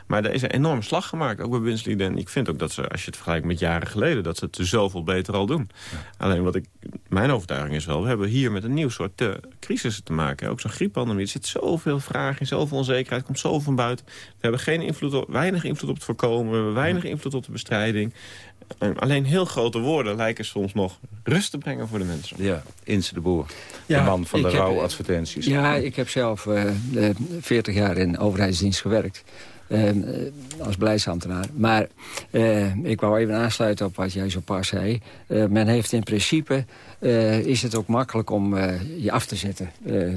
Maar er is een enorme slag gemaakt, ook bij Winsley. En ik vind ook dat ze, als je het vergelijkt met jaren geleden... dat ze het zoveel beter al doen. Alleen wat ik, mijn overtuiging is wel... we hebben hier met een nieuw soort uh, crisis te maken. Ook zo'n grieppandemie. Er zit zoveel vragen in, zoveel onzekerheid. komt zoveel van buiten. We hebben geen invloed op, weinig invloed op het voorkomen. We hebben weinig invloed op de bestrijding. Alleen heel grote woorden lijken soms nog rust te brengen voor de mensen. Ja, Inse de Boer, de man van de rouwadvertenties. Ja, ik heb zelf uh, 40 jaar in overheidsdienst gewerkt. Ehm, eh, als beleidsambtenaar. Maar eh, ik wou even aansluiten op wat jij zo pas zei. Uh, men heeft in principe, is het ook makkelijk om je af te zetten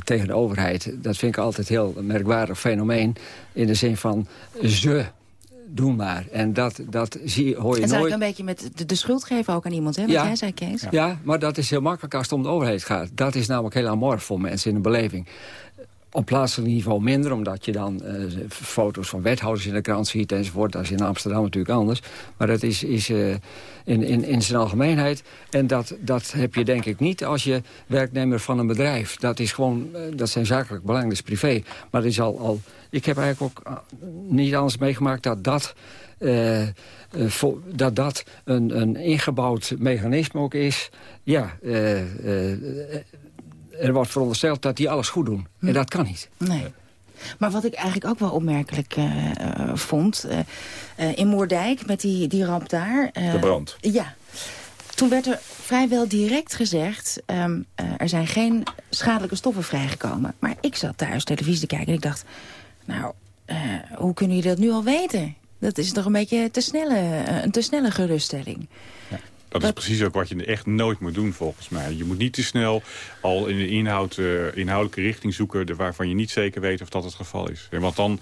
tegen de overheid. Dat vind ik altijd heel merkwaardig fenomeen. In de zin van ze doen maar. En dat, dat zie, hoor je nooit... Het is een beetje met de, de schuld geven ook aan iemand, hè? Wat ja, jij zei, Kees. Ja. ja, maar dat is heel makkelijk als het om de overheid gaat. Dat is namelijk heel amorf voor mensen in de beleving op plaatselijk niveau minder, omdat je dan uh, foto's van wethouders in de krant ziet enzovoort. Dat is in Amsterdam natuurlijk anders. Maar dat is, is uh, in, in, in zijn algemeenheid. En dat, dat heb je denk ik niet als je werknemer van een bedrijf. Dat, is gewoon, uh, dat zijn zakelijk belangen, dat is privé. Maar dat is al, al, ik heb eigenlijk ook niet anders meegemaakt dat dat... dat dat een, een ingebouwd mechanisme ook is. Ja, er wordt verondersteld dat die alles goed doen. En hm. dat kan niet. Nee. Maar wat ik eigenlijk ook wel opmerkelijk uh, vond... Uh, in Moerdijk, met die, die ramp daar... de brand. Ja. Toen werd er vrijwel direct gezegd... Um, er zijn geen schadelijke stoffen vrijgekomen. Maar ik zat thuis televisie te kijken en ik dacht... nou, hoe kunnen jullie dat nu al weten? Dat is toch een beetje te snelle, een te snelle geruststelling. Dat is precies ook wat je echt nooit moet doen volgens mij. Je moet niet te snel al in de inhoud, uh, inhoudelijke richting zoeken... waarvan je niet zeker weet of dat het geval is. Want dan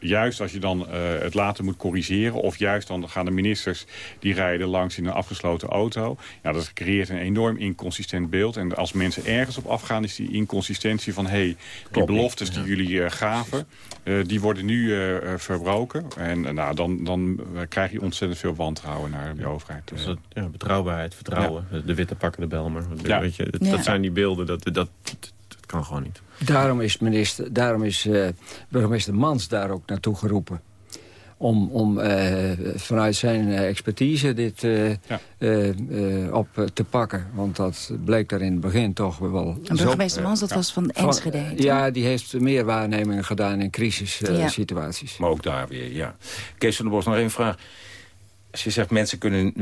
juist als je dan uh, het later moet corrigeren... of juist dan gaan de ministers die rijden langs in een afgesloten auto... Ja, dat creëert een enorm inconsistent beeld. En als mensen ergens op afgaan is die inconsistentie van... hé, hey, die beloftes die jullie uh, gaven, uh, die worden nu verbroken. En nou, dan, dan krijg je ontzettend veel wantrouwen naar de overheid. Dus dat, ja, betrouwbaarheid, vertrouwen. Ja. De witte pakken de Belmer. Ja. Weet je, dat, dat zijn die beelden, dat, dat, dat, dat kan gewoon niet. Daarom is, minister, daarom is uh, burgemeester Mans daar ook naartoe geroepen. Om, om uh, vanuit zijn uh, expertise dit ja. op te pakken. Want dat bleek daar in het begin toch wel... En burgemeester Mans, dat was van Enschede. Van, ja, die heeft meer waarnemingen gedaan in crisissituaties. Ja. Maar ook daar weer, ja. Kees van der Bos, nog één vraag. Als je zegt mensen kunnen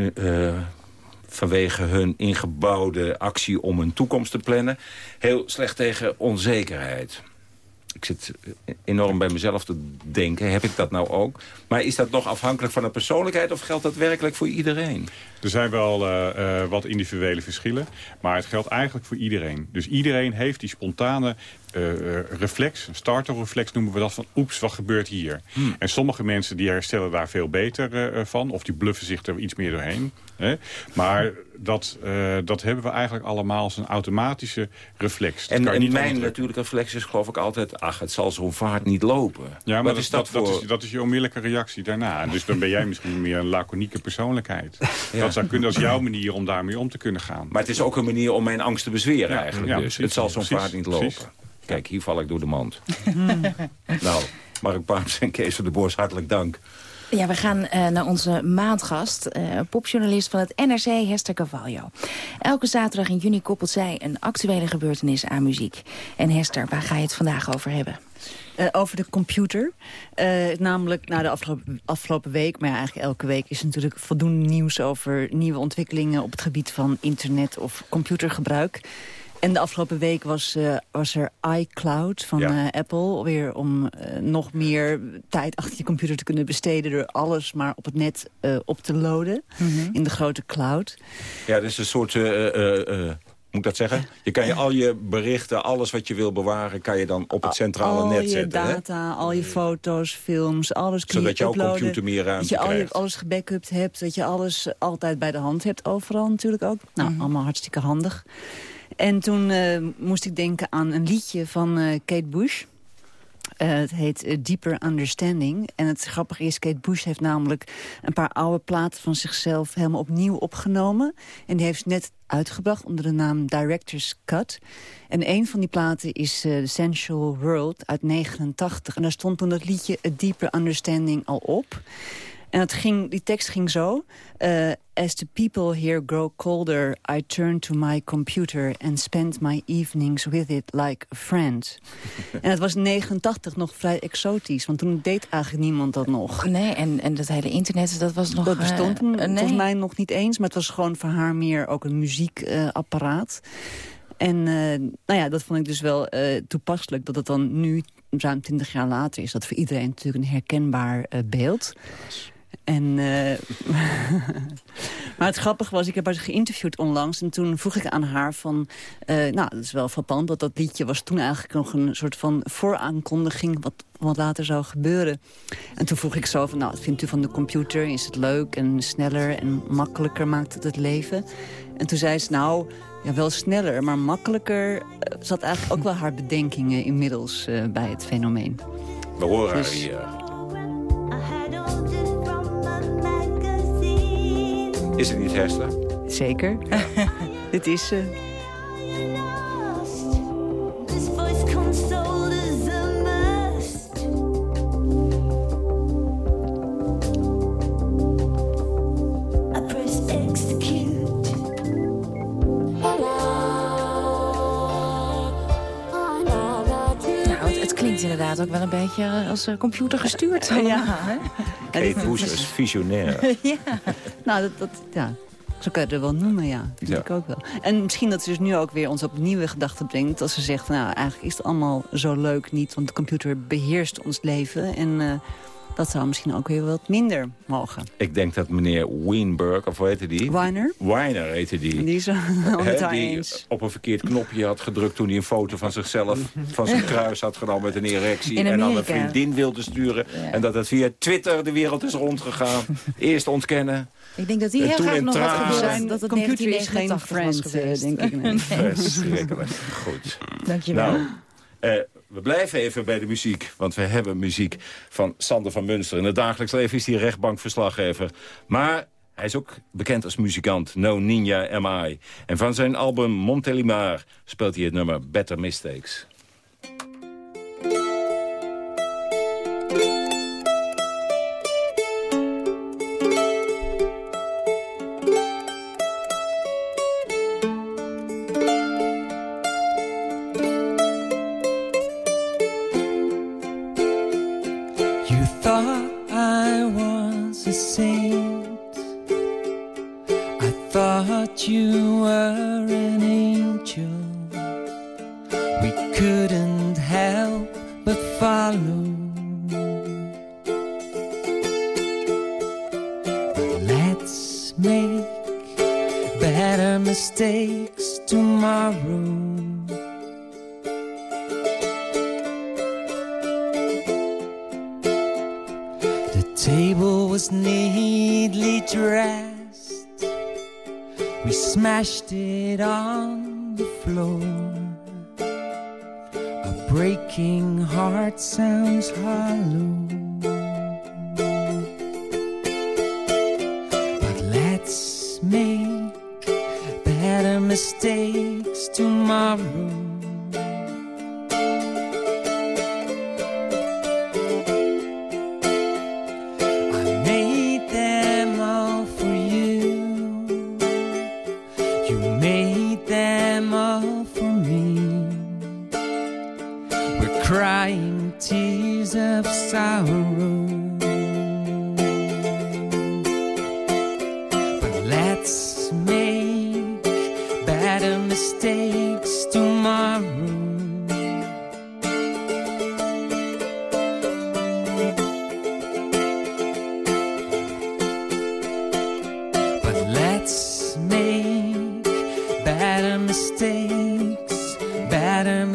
vanwege hun ingebouwde actie om een toekomst te plannen... heel slecht tegen onzekerheid. Ik zit enorm bij mezelf te denken, heb ik dat nou ook? Maar is dat nog afhankelijk van de persoonlijkheid... of geldt dat werkelijk voor iedereen? Er zijn wel uh, uh, wat individuele verschillen, maar het geldt eigenlijk voor iedereen. Dus iedereen heeft die spontane uh, reflex, een starterreflex noemen we dat, van oeps, wat gebeurt hier? Hmm. En sommige mensen die herstellen daar veel beter van, of die bluffen zich er iets meer doorheen. Hè? Maar dat, uh, dat hebben we eigenlijk allemaal als een automatische reflex. Dat en, en mijn natuurlijke reflex is geloof ik altijd... ach, het zal zo'n vaart niet lopen. Ja, maar dat, is dat, dat, is, dat is je onmiddellijke reactie daarna. Dus dan ben jij misschien meer een laconieke persoonlijkheid. ja. Dat zou kunnen als jouw manier om daarmee om te kunnen gaan. Maar het is ook een manier om mijn angst te bezweren ja, eigenlijk. Ja, dus. precies, het zal zo'n vaart niet lopen. Precies. Kijk, hier val ik door de mand. nou, Mark Paams en Kees van de Boers, hartelijk dank. Ja, we gaan uh, naar onze maandgast, uh, popjournalist van het NRC, Hester Cavallo. Elke zaterdag in juni koppelt zij een actuele gebeurtenis aan muziek. En Hester, waar ga je het vandaag over hebben? Uh, over de computer. namelijk na nou, de afgelopen, afgelopen week, maar ja, eigenlijk elke week... is natuurlijk voldoende nieuws over nieuwe ontwikkelingen... op het gebied van internet of computergebruik. En de afgelopen week was, uh, was er iCloud van ja. uh, Apple. Weer om uh, nog meer tijd achter je computer te kunnen besteden... door alles maar op het net op te loaden mm -hmm. in de grote cloud. Ja, dat is een soort... moet ik dat zeggen? Je kan je al je berichten, alles wat je wil bewaren... kan je dan op het centrale al net zetten. Al je data, al je foto's, films, alles kun Zodat je jouw computer meer ruimte Dat je krijgt. al je, alles gebackupt hebt, dat je alles altijd bij de hand hebt. Overal natuurlijk ook. Nou, mm -hmm. allemaal hartstikke handig. En toen uh, moest ik denken aan een liedje van uh, Kate Bush. Uh, het heet Deeper Understanding. En het grappige is, Kate Bush heeft namelijk een paar oude platen van zichzelf helemaal opnieuw opgenomen. En die heeft ze net uitgebracht onder de naam Director's Cut. En een van die platen is uh, The Sensual World uit 89. En daar stond toen dat liedje A Deeper Understanding al op. En het ging, die tekst ging zo. Uh, As the people here grow colder, I turn to my computer... and spend my evenings with it like a friend. en het was 89 nog vrij exotisch, want toen deed eigenlijk niemand dat nog. Nee, en, en dat hele internet, dat was nog... Dat bestond uh, nee. volgens mij nog niet eens, maar het was gewoon voor haar meer ook een muziekapparaat. En nou ja, dat vond ik dus wel toepasselijk, dat het dan nu ruim 20 jaar later is dat voor iedereen natuurlijk een herkenbaar uh, beeld. En, uh, maar het grappige was, ik heb haar geïnterviewd onlangs... en toen vroeg ik aan haar van... Uh, nou, dat is wel frappant, dat dat liedje was toen eigenlijk nog een soort van vooraankondiging... wat, wat later zou gebeuren. En toen vroeg ik zo van, nou, wat vindt u van de computer? Is het leuk en sneller en makkelijker maakt het het leven? En toen zei ze, nou, ja, wel sneller, maar makkelijker... zat eigenlijk ook wel haar bedenkingen inmiddels uh, bij het fenomeen. We horen dus, haar hier. Is het niet Hester? Zeker. Dit is ze. Inderdaad ook wel een beetje als computer gestuurd. Ja, ja. Kate Bush is visionair. ja, nou, dat, dat, ja. Zo kan je het wel noemen, ja. Dat ja. ik ook wel. En misschien dat ze dus nu ook weer ons op nieuwe gedachten brengt. Als ze zegt, nou, eigenlijk is het allemaal zo leuk niet. Want de computer beheerst ons leven. En uh, dat zou misschien ook weer wat minder mogen. Ik denk dat meneer Weinberg, of hoe heette die? Weiner. Weiner heette die. Die is He, die op een verkeerd knopje had gedrukt toen hij een foto van zichzelf van zijn kruis had genomen met een erectie. En dan een vriendin wilde sturen. Ja. En dat het via Twitter de wereld is rondgegaan. Eerst ontkennen. Ik denk dat die heel graag nog wat gebeurt. Dat het computer is geen friend, uh, denk ik. Nee. Verschrikkelijk. Goed. Dank je wel. Nou, uh, we blijven even bij de muziek, want we hebben muziek van Sander van Munster. In het dagelijks leven is hij rechtbankverslaggever. Maar hij is ook bekend als muzikant, No Ninja M.I. En van zijn album Montelimar speelt hij het nummer Better Mistakes.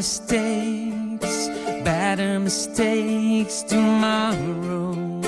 mistakes, better mistakes tomorrow.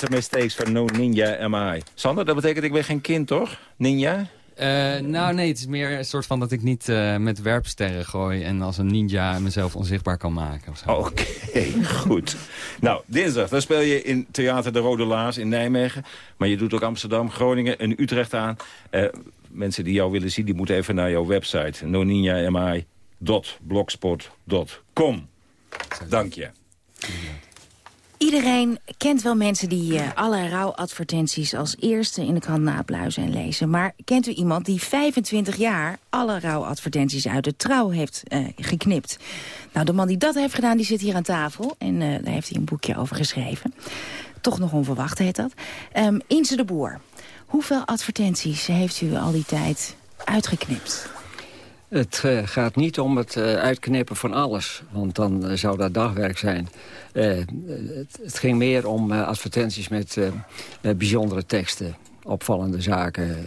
Better Mistakes van No Ninja MI. Sander, dat betekent ik ben geen kind, toch? Ninja? Uh, nou nee, het is meer een soort van dat ik niet uh, met werpsterren gooi... en als een ninja mezelf onzichtbaar kan maken. Oké, okay, goed. nou, dinsdag, dan speel je in Theater de Rode Laars in Nijmegen. Maar je doet ook Amsterdam, Groningen en Utrecht aan. Uh, mensen die jou willen zien, die moeten even naar jouw website. noninjami.blogspot.com Dank je. Iedereen kent wel mensen die uh, alle rouwadvertenties als eerste in de krant napluizen en lezen. Maar kent u iemand die 25 jaar alle rouwadvertenties uit de trouw heeft uh, geknipt? Nou, de man die dat heeft gedaan, die zit hier aan tafel. En uh, daar heeft hij een boekje over geschreven. Toch nog onverwacht heet dat. Um, Inze de Boer, hoeveel advertenties heeft u al die tijd uitgeknipt? Het uh, gaat niet om het uh, uitknippen van alles, want dan uh, zou dat dagwerk zijn. Het, het, ging meer om advertenties met bijzondere teksten, opvallende zaken.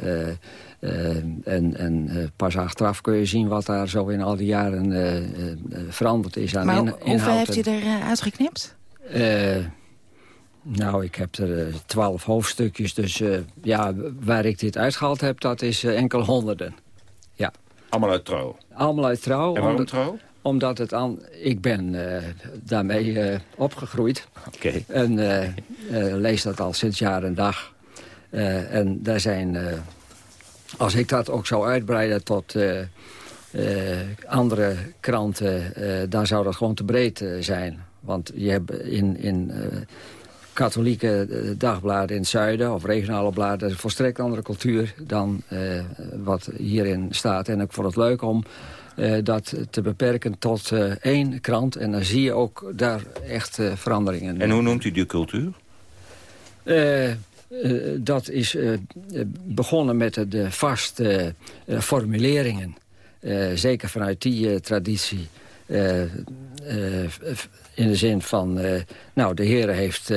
en, en pas achteraf kun je zien wat daar zo in al die jaren veranderd is aan maar in, inhoud. hoeveel heeft u er uitgeknipt? nou, ik heb er twaalf hoofdstukjes, dus ja, waar ik dit uitgehaald heb, dat is enkele honderden. Allemaal uit trouw? Allemaal uit trouw. En waarom omdat, trouw? Omdat het aan... Ik ben uh, daarmee uh, opgegroeid. Oké. Okay. En uh, lees dat al sinds jaar en dag. en daar zijn... als ik dat ook zou uitbreiden tot andere kranten... dan zou dat gewoon te breed zijn. Want je hebt in... in katholieke dagbladen in het zuiden of regionale bladen... dat is een volstrekt andere cultuur dan uh, wat hierin staat. En ik vond het leuk om uh, dat te beperken tot uh, één krant. En dan zie je ook daar echt veranderingen. En hoe noemt u die cultuur? dat is begonnen met de, de vaste formuleringen. zeker vanuit die traditie in de zin van, uh, nou, de heren heeft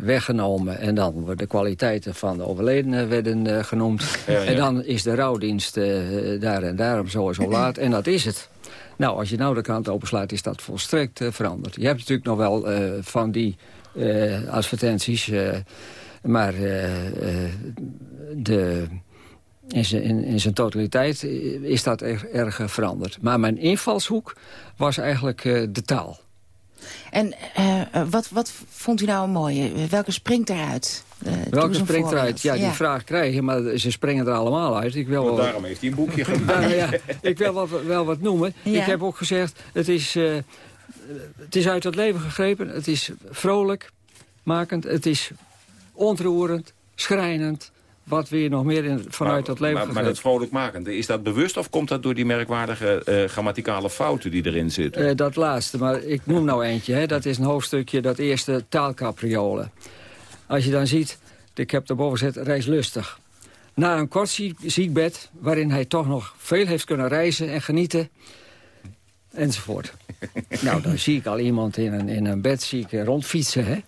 weggenomen... en dan worden de kwaliteiten van de overledene werden genoemd. Ja, ja. En dan is de rouwdienst daar en daarom zo en zo laat. En dat is het. Nou, als je nou de krant openslaat, is dat volstrekt veranderd. Je hebt natuurlijk nog wel van die advertenties... maar de in zijn, in, in zijn totaliteit is dat erg, erg veranderd. Maar mijn invalshoek was eigenlijk uh, de taal. En uh, wat, wat vond u nou een mooie? Welke springt eruit? Uh, Welke springt eruit? Ja, die ja. vraag krijg je, maar ze springen er allemaal uit. Ik wil wel... Daarom heeft hij een boekje gemaakt. nou, ja, ik wil wel, wel wat noemen. Ja. Ik heb ook gezegd, het is, uh, het is uit het leven gegrepen. Het is vrolijk makend. Het is ontroerend, schrijnend wat weer nog meer in, vanuit maar, dat leven Maar, maar dat vrolijkmakende, is dat bewust of komt dat door die merkwaardige uh, grammaticale fouten die erin zitten? Uh, dat laatste, maar ik noem nou eentje. Hè. Dat is een hoofdstukje, dat eerste taalcapriolen. Als je dan ziet, ik heb erboven gezet, reislustig. Na een kort ziekbed, waarin hij toch nog veel heeft kunnen reizen en genieten... enzovoort. Nou, dan zie ik al iemand in een, in een bed zie ik rondfietsen. Hè?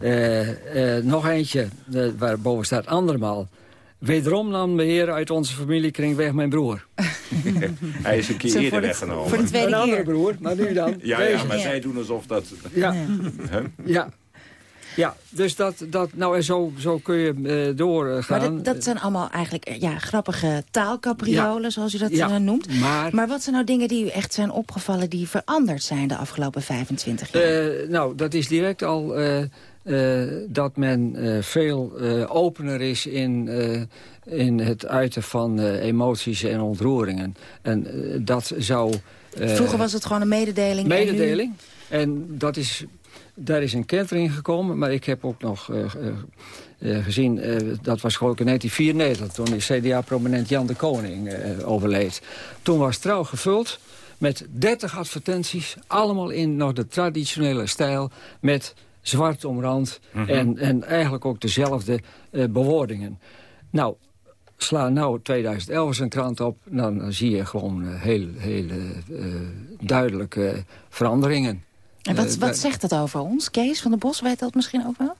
uh, uh, nog eentje, uh, waar boven staat andermaal. Wederom nam de heer uit onze familiekring weg mijn broer. Hij is een keer eerder weggenomen. Voor de tweede een andere broer, maar nu dan. ja, ja, maar ja. zij doen alsof dat... Ja, huh? ja. Ja, dus dat, dat nou en zo, zo kun je uh, doorgaan. Maar dat, dat, zijn allemaal eigenlijk ja, grappige taalcapriolen, ja. zoals u dat ja, noemt. Maar, maar wat zijn nou dingen die u echt zijn opgevallen... die veranderd zijn de afgelopen 25 jaar? Uh, nou, dat is direct al uh, dat men veel opener is in, in het uiten van emoties en ontroeringen. En dat zou... Vroeger was het gewoon een mededeling. Mededeling. En, nu... en dat is daar is een kentering gekomen, maar ik heb ook nog uh, uh, gezien... dat was geloof ik in 1994, toen is CDA-prominent Jan de Koning overleed. Toen was trouw gevuld met 30 advertenties, allemaal in nog de traditionele stijl... met zwart omrand mm -hmm. en, en eigenlijk ook dezelfde bewoordingen. Nou, sla nou 2011 een krant op, dan, dan zie je gewoon heel, heel duidelijke veranderingen. En wat, wat zegt dat over ons? Kees van der Bos weet dat misschien ook wel?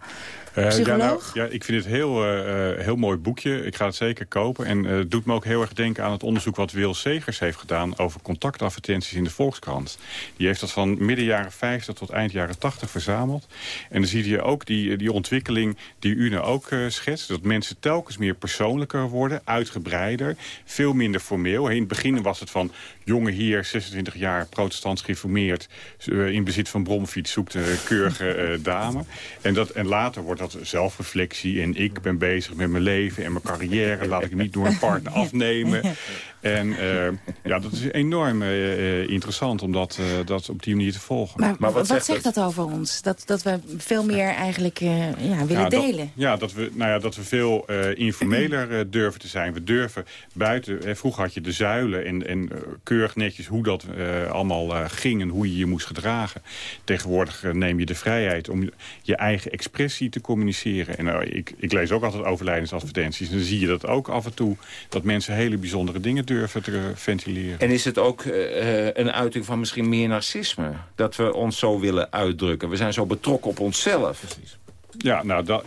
Eh, Psycholoog? Ja, nou, ja, ik vind het heel, eh, eh, heel mooi boekje. Ik ga het zeker kopen. En het doet me ook heel erg denken aan het onderzoek wat Wil Segers heeft gedaan... over contactadvertenties in de Volkskrant. Die heeft dat van midden jaren 50 tot eind jaren 80 verzameld. En dan zie je ook die, die ontwikkeling die u nou ook schetst. Dat mensen telkens meer persoonlijker worden, uitgebreider. Veel minder formeel. In het begin was het van jonge heer, 26 jaar, protestants geformeerd... in bezit van bromfiets, zoekt een keurige dame. En, dat, en later wordt dat zelfreflectie. En ik ben bezig met mijn leven en mijn carrière. Laat ik niet door een partner afnemen. En uh, ja, dat is enorm uh, interessant om dat, uh, dat op die manier te volgen. Maar, maar wat, wat, zegt dat? dat over ons? Dat, dat we veel meer eigenlijk ja, willen ja, delen? Dat, ja, dat we, nou ja, dat we veel informeler durven te zijn. We durven buiten... vroeger had je de zuilen en, en keurig netjes hoe dat allemaal ging... en hoe je je moest gedragen. Tegenwoordig neem je de vrijheid om je eigen expressie te communiceren. En ik, ik lees ook altijd overlijdensadvertenties. En dan zie je dat ook af en toe... dat mensen hele bijzondere dingen durven te ventileren. En is het ook uh, een uiting van misschien meer narcisme? Dat we ons zo willen uitdrukken. We zijn zo betrokken op onszelf. Precies. Ja, nou, dat,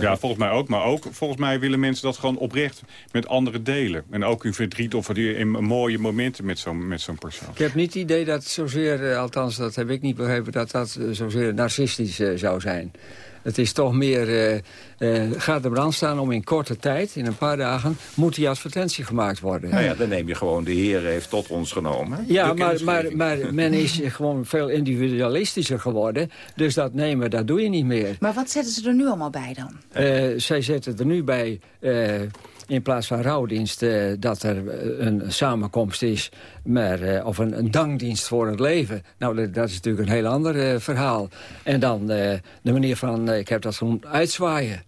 ja, volgens mij ook. Maar ook, volgens mij willen mensen dat gewoon oprecht met anderen delen. En ook hun verdriet of in mooie momenten met zo'n met zo'n persoon. Ik heb niet het idee dat zozeer, althans dat heb ik niet begrepen... dat dat zozeer narcistisch zou zijn. Het is toch meer, uh, uh, gaat er brand staan om in korte tijd, in een paar dagen, moet die advertentie gemaakt worden. Nou ja, dan neem je gewoon, de Heer heeft tot ons genomen. Ja, maar, maar, maar men is gewoon veel individualistischer geworden. Dus dat nemen, dat doe je niet meer. Maar wat zetten ze er nu allemaal bij dan? Uh, zij zetten er nu bij in plaats van rouwdienst uh, dat er eh, een samenkomst is... Maar, uh, of een, een, dankdienst voor het leven. Nou, dat, dat is natuurlijk een heel ander verhaal. En dan de manier van, ik heb dat genoemd, uitzwaaien.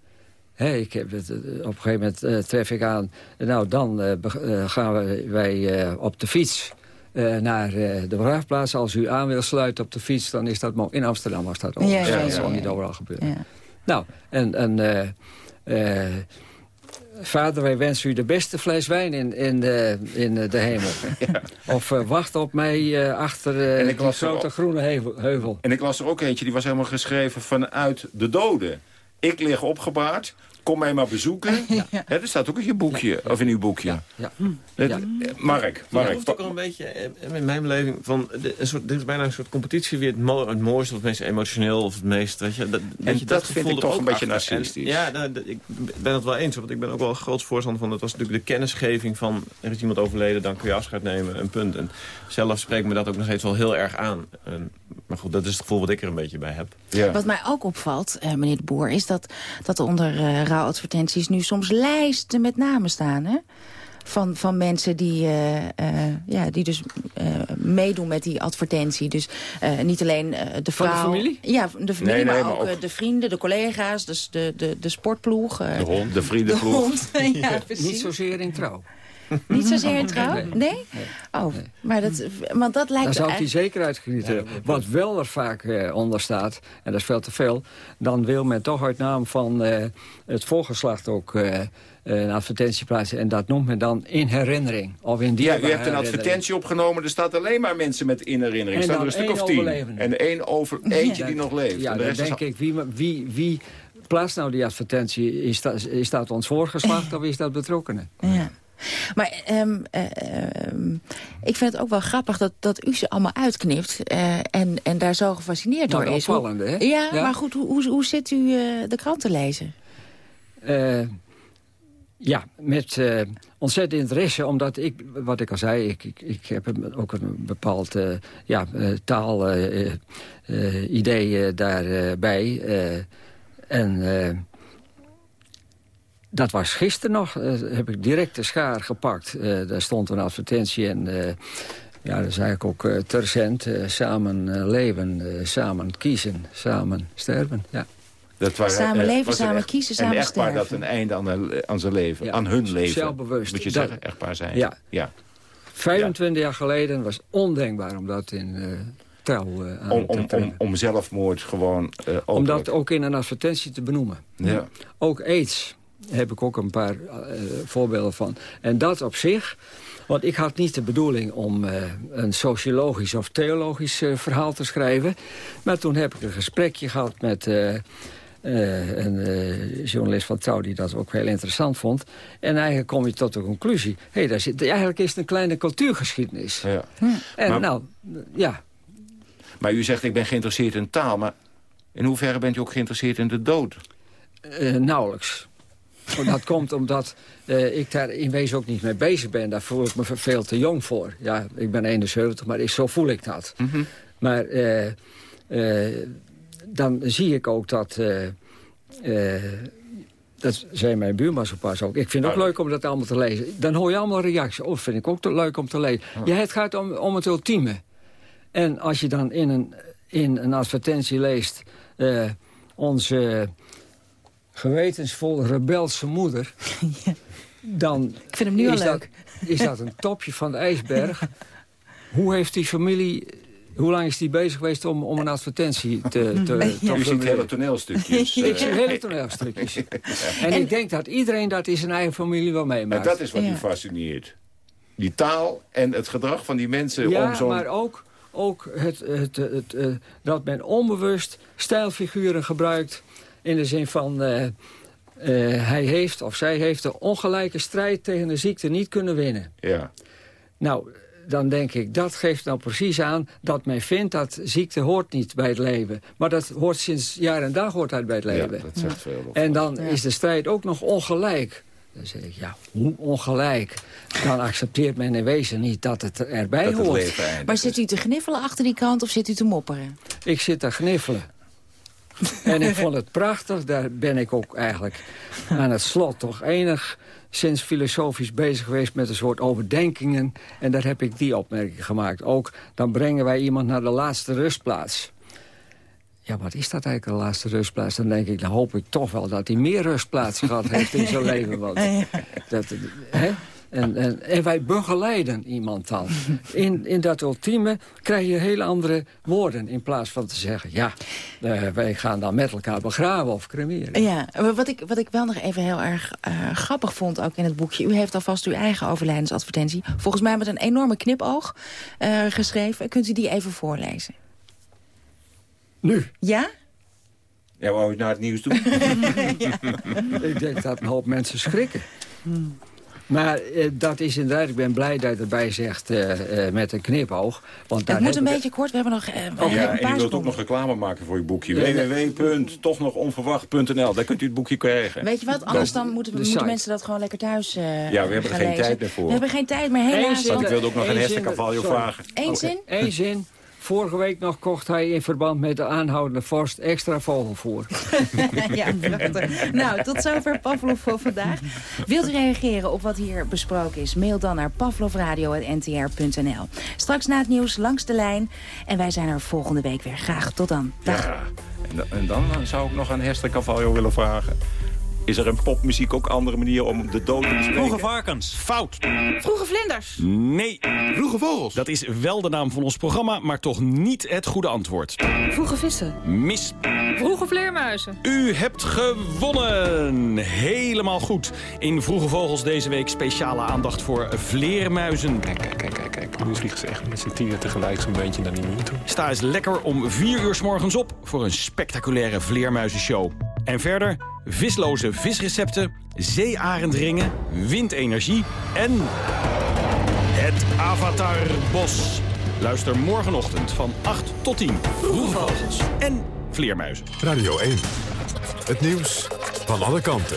Hey, ik heb het, op een gegeven moment tref ik aan... nou, dan gaan we, wij op de fiets... naar de begraafplaats. Als u aan wil sluiten op de fiets, dan is dat... In Amsterdam was dat ook. Ja, ja, ja, dat zal niet overal gebeuren. Ja. Nou, en... en Vader, wij wensen u de beste fles wijn in, in, de, in de hemel. Ja. Of uh, wacht op mij uh, achter uh, ik die grote groene heuvel. En ik las er ook eentje, die was helemaal geschreven vanuit de doden. Ik lig opgebaard, kom mij maar bezoeken. Ja. He, er staat ook in je boekje, of in uw boekje. Ja. Het, Mark, Mark. Het ook al een beetje, in mijn beleving, van, een soort, dit is bijna een soort competitie. Wie het, mo het mooiste, of het meest emotioneel, of het meest... Weet je, dat, en je, dat, dat vind ik toch een beetje narcistisch. En, ja, nou, ik ben het wel eens. Want ik ben ook wel een groot voorstander van... dat was natuurlijk de kennisgeving van... er is iemand overleden, dan kun je afscheid nemen, een punt. En zelf spreekt me dat ook nog steeds wel heel erg aan. En, maar goed, dat is het gevoel wat ik er een beetje bij heb. Ja. Wat mij ook opvalt, eh, meneer de Boer, is dat, dat onder uh, rouwadvertenties nu soms lijsten met namen staan. Hè? Van, van mensen die, uh, uh, ja, die dus uh, meedoen met die advertentie. Dus niet alleen de vrouw... Van de familie? Ja, de familie, nee, nee, maar, ook, ook, de vrienden, de collega's, dus de, de, de sportploeg. de hond, de vriendenploeg. De hond, ja, precies. Niet zozeer in trouw. Niet zozeer in trouw? Nee? nee? Oh, maar dat, want dat lijkt... Daar zou hij zeker uitgenieten. Wat wel er vaak uh, onder staat, en dat is veel te veel... dan wil men toch uit naam van uh, het voorgeslacht ook... Uh, een advertentie plaatsen. En dat noemt men dan in herinnering. Of in ja, u hebt een advertentie opgenomen. Er staat alleen maar mensen met in herinnering. Er staat er een stuk of tien. En één over, eentje die nog leeft. Ja, dan denk ik, wie, wie, wie plaatst nou die advertentie? Is dat, is dat ons voorgeslacht of is dat betrokkenen? Ja. Maar um, uh, ik vind het ook wel grappig dat, dat u ze allemaal uitknipt... Uh, en, en daar zo gefascineerd nou, door is. Opvallende, hè? Ja, ja, maar goed, hoe, hoe, hoe zit u de krant te lezen? ja, met ontzettend interesse, omdat ik, wat ik al zei... ik, ik, ik heb ook een bepaald ja, taal-idee daarbij... en dat was gisteren nog. Uh, heb ik direct de schaar gepakt. Uh, daar stond een advertentie en... Uh, ja, dat is eigenlijk ook uh, te recent. samen leven, samen kiezen, samen sterven. Ja. Dat waren, samen leven, samen kiezen, samen sterven. dat een einde aan, aan zijn leven, aan hun leven. Zelfbewust. Moet je dat, zeggen, echtpaar zijn. Ja. ja. 25 jaar geleden was ondenkbaar om dat in... Tel, uh, om, om, om, om, zelfmoord gewoon... Uh, om dat ook in een advertentie te benoemen. Ja. Ook aids heb ik ook een paar uh, voorbeelden van. En dat op zich... Want ik had niet de bedoeling om uh, een sociologisch of theologisch uh, verhaal te schrijven. Maar toen heb ik een gesprekje gehad met eh, een eh, journalist van Trouw die dat ook heel interessant vond. En eigenlijk kom je tot de conclusie... Hey, daar zit, eigenlijk is het een kleine cultuurgeschiedenis. Ja. En Maar- nou, ja, Maar u zegt, ik ben geïnteresseerd in taal. Maar in hoeverre bent u ook geïnteresseerd in de dood? eh, Dat komt omdat eh, ik daar in wezen ook niet mee bezig ben. Daar voel ik me veel te jong voor. Ja, ik ben 71, maar ik- zo voel ik dat. Maar eh, eh, dan zie ik ook dat... dat zei mijn buurman zo pas ook. Ik vind het ook leuk om dat allemaal te lezen. Dan hoor je allemaal reacties. Oh, vind ik ook te leuk om te lezen. Ja, het gaat om, om het ultieme. En als je dan in een, in een advertentie leest... onze gewetensvol rebelse moeder... dan Ik vind hem nu al is, dat, leuk. is dat een topje van de ijsberg. Hoe heeft die familie... Hoe lang is die bezig geweest om, om een advertentie te, te, te U ziet hele toneelstukjes. Ik zie eh. hele toneelstukjes. En, ik denk dat iedereen dat in zijn eigen familie wel En meemaakt. dat is wat u fascineert. Die taal en het gedrag van die mensen Ja, om zo'n... maar ook, ook het, het, het, eh, dat men onbewust stijlfiguren gebruikt... in de zin van... eh, eh, hij heeft of zij heeft de ongelijke strijd tegen de ziekte niet kunnen winnen. Ja. Nou, dan denk ik, dat geeft nou precies aan dat men vindt dat ziekte hoort niet bij het leven. Maar dat hoort sinds jaar en dag hoort uit bij het leven. dat zegt veel. En dan Ja. is de strijd ook nog ongelijk. Dan zeg ik, ja, hoe ongelijk? Dan accepteert men in wezen niet dat het erbij Dat het hoort. leven eindigt. Maar zit u te gniffelen achter die kant of zit u te mopperen? Ik zit te gniffelen. En ik vond het prachtig. Daar ben ik ook eigenlijk aan het slot toch enig sinds filosofisch bezig geweest met een soort overdenkingen. En daar heb ik die opmerking gemaakt. Ook dan brengen wij iemand naar de laatste rustplaats. Ja, wat is dat eigenlijk, de laatste rustplaats? Dan denk ik, dan hoop ik toch wel dat hij meer rustplaats gehad heeft in zijn leven. Want dat, hè? En, en, en wij begeleiden iemand dan. In, in dat ultieme krijg je hele andere woorden. In plaats van te zeggen, ja, eh, wij gaan dan met elkaar begraven of cremeren. Ja, wat ik, wat ik wel nog even heel erg eh, grappig vond ook in het boekje... u heeft alvast uw eigen overlijdensadvertentie... volgens mij met een enorme knipoog eh, geschreven. Kunt u die even voorlezen? Nu? Ja? Ja, wou je naar het nieuws doen? ik denk dat een hoop mensen schrikken. Maar eh, dat is inderdaad, ik ben blij dat je erbij zegt eh, eh, met een knipoog. Want daar Het moet een beetje kort, we hebben nog Oh, ja, een en je wilt ook nog reclame maken voor je boekje. Www.tochnogonverwacht.nl Daar kunt u het boekje krijgen. Weet je wat, anders dan moeten, we, moeten mensen dat gewoon lekker thuis eh Ja, we hebben er gaan geen lezen. tijd meer voor. We hebben geen tijd meer, helaas. zin, want- ik wilde ook nog een Cavallo sorry. vragen. Eén zin? Eén zin. Vorige week nog kocht hij in verband met de aanhoudende vorst extra vogelvoer. ja, prachtig. Nou, tot zover Pavlov voor vandaag. Wilt u reageren op wat hier besproken is? Mail dan naar pavlovradio.ntr.nl. Straks na het nieuws langs de lijn. En wij zijn er volgende week weer. Graag tot dan. Dag. Ja, en, da- en dan zou ik nog aan Hester Cavallo willen vragen. Is er in popmuziek ook andere manier om de dood te bespreken? Vroege varkens. Fout. Vroege vlinders. Nee. Vroege vogels. Dat is wel de naam van ons programma, maar toch niet het goede antwoord. Vroege vissen. Mis. Vroege vleermuizen. U hebt gewonnen. Helemaal goed. In Vroege Vogels deze week speciale aandacht voor vleermuizen. Kijk, kijk, kijk, kijk, kijk. Nu vliegen ze echt met z'n tienen tegelijk zo'n beetje naar die muur toe. Sta eens lekker om 4 uur s morgens op voor een spectaculaire vleermuizenshow. En verder visloze visrecepten, zeearendringen, windenergie en het Avatarbos. Luister morgenochtend van 8 tot 10. Vroege Vogels en vleermuizen. Radio 1. Het nieuws van alle kanten.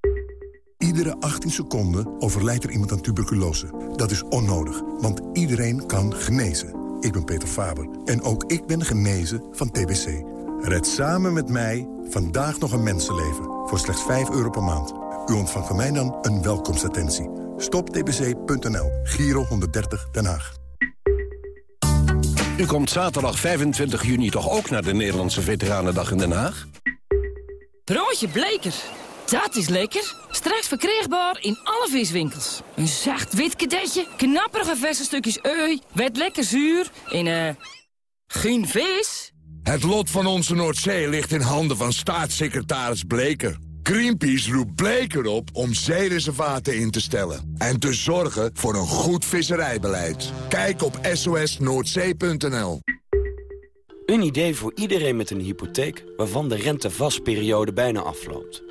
Iedere 18 seconden overlijdt er iemand aan tuberculose. Dat is onnodig, want iedereen kan genezen. Ik ben Peter Faber en ook ik ben genezen van TBC. Red samen met mij vandaag nog een mensenleven voor slechts 5 euro per maand. U ontvangt van mij dan een welkomstattentie. Stoptbc.nl, Giro 130 Den Haag. U komt zaterdag 25 juni toch ook naar de Nederlandse Veteranendag in Den Haag? Broodje Bleker. Dat is lekker. Straks verkrijgbaar in alle viswinkels. Een zacht wit kadetje, knapperige verse stukjes ui, wet lekker zuur en eh... geen vis? Het lot van onze Noordzee ligt in handen van staatssecretaris Bleker. Greenpeace roept Bleker op om zeereservaten in te stellen... en te zorgen voor een goed visserijbeleid. Kijk op sosnoordzee.nl. Een idee voor iedereen met een hypotheek waarvan de rentevastperiode bijna afloopt.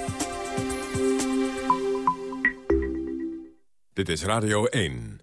Dit is Radio 1.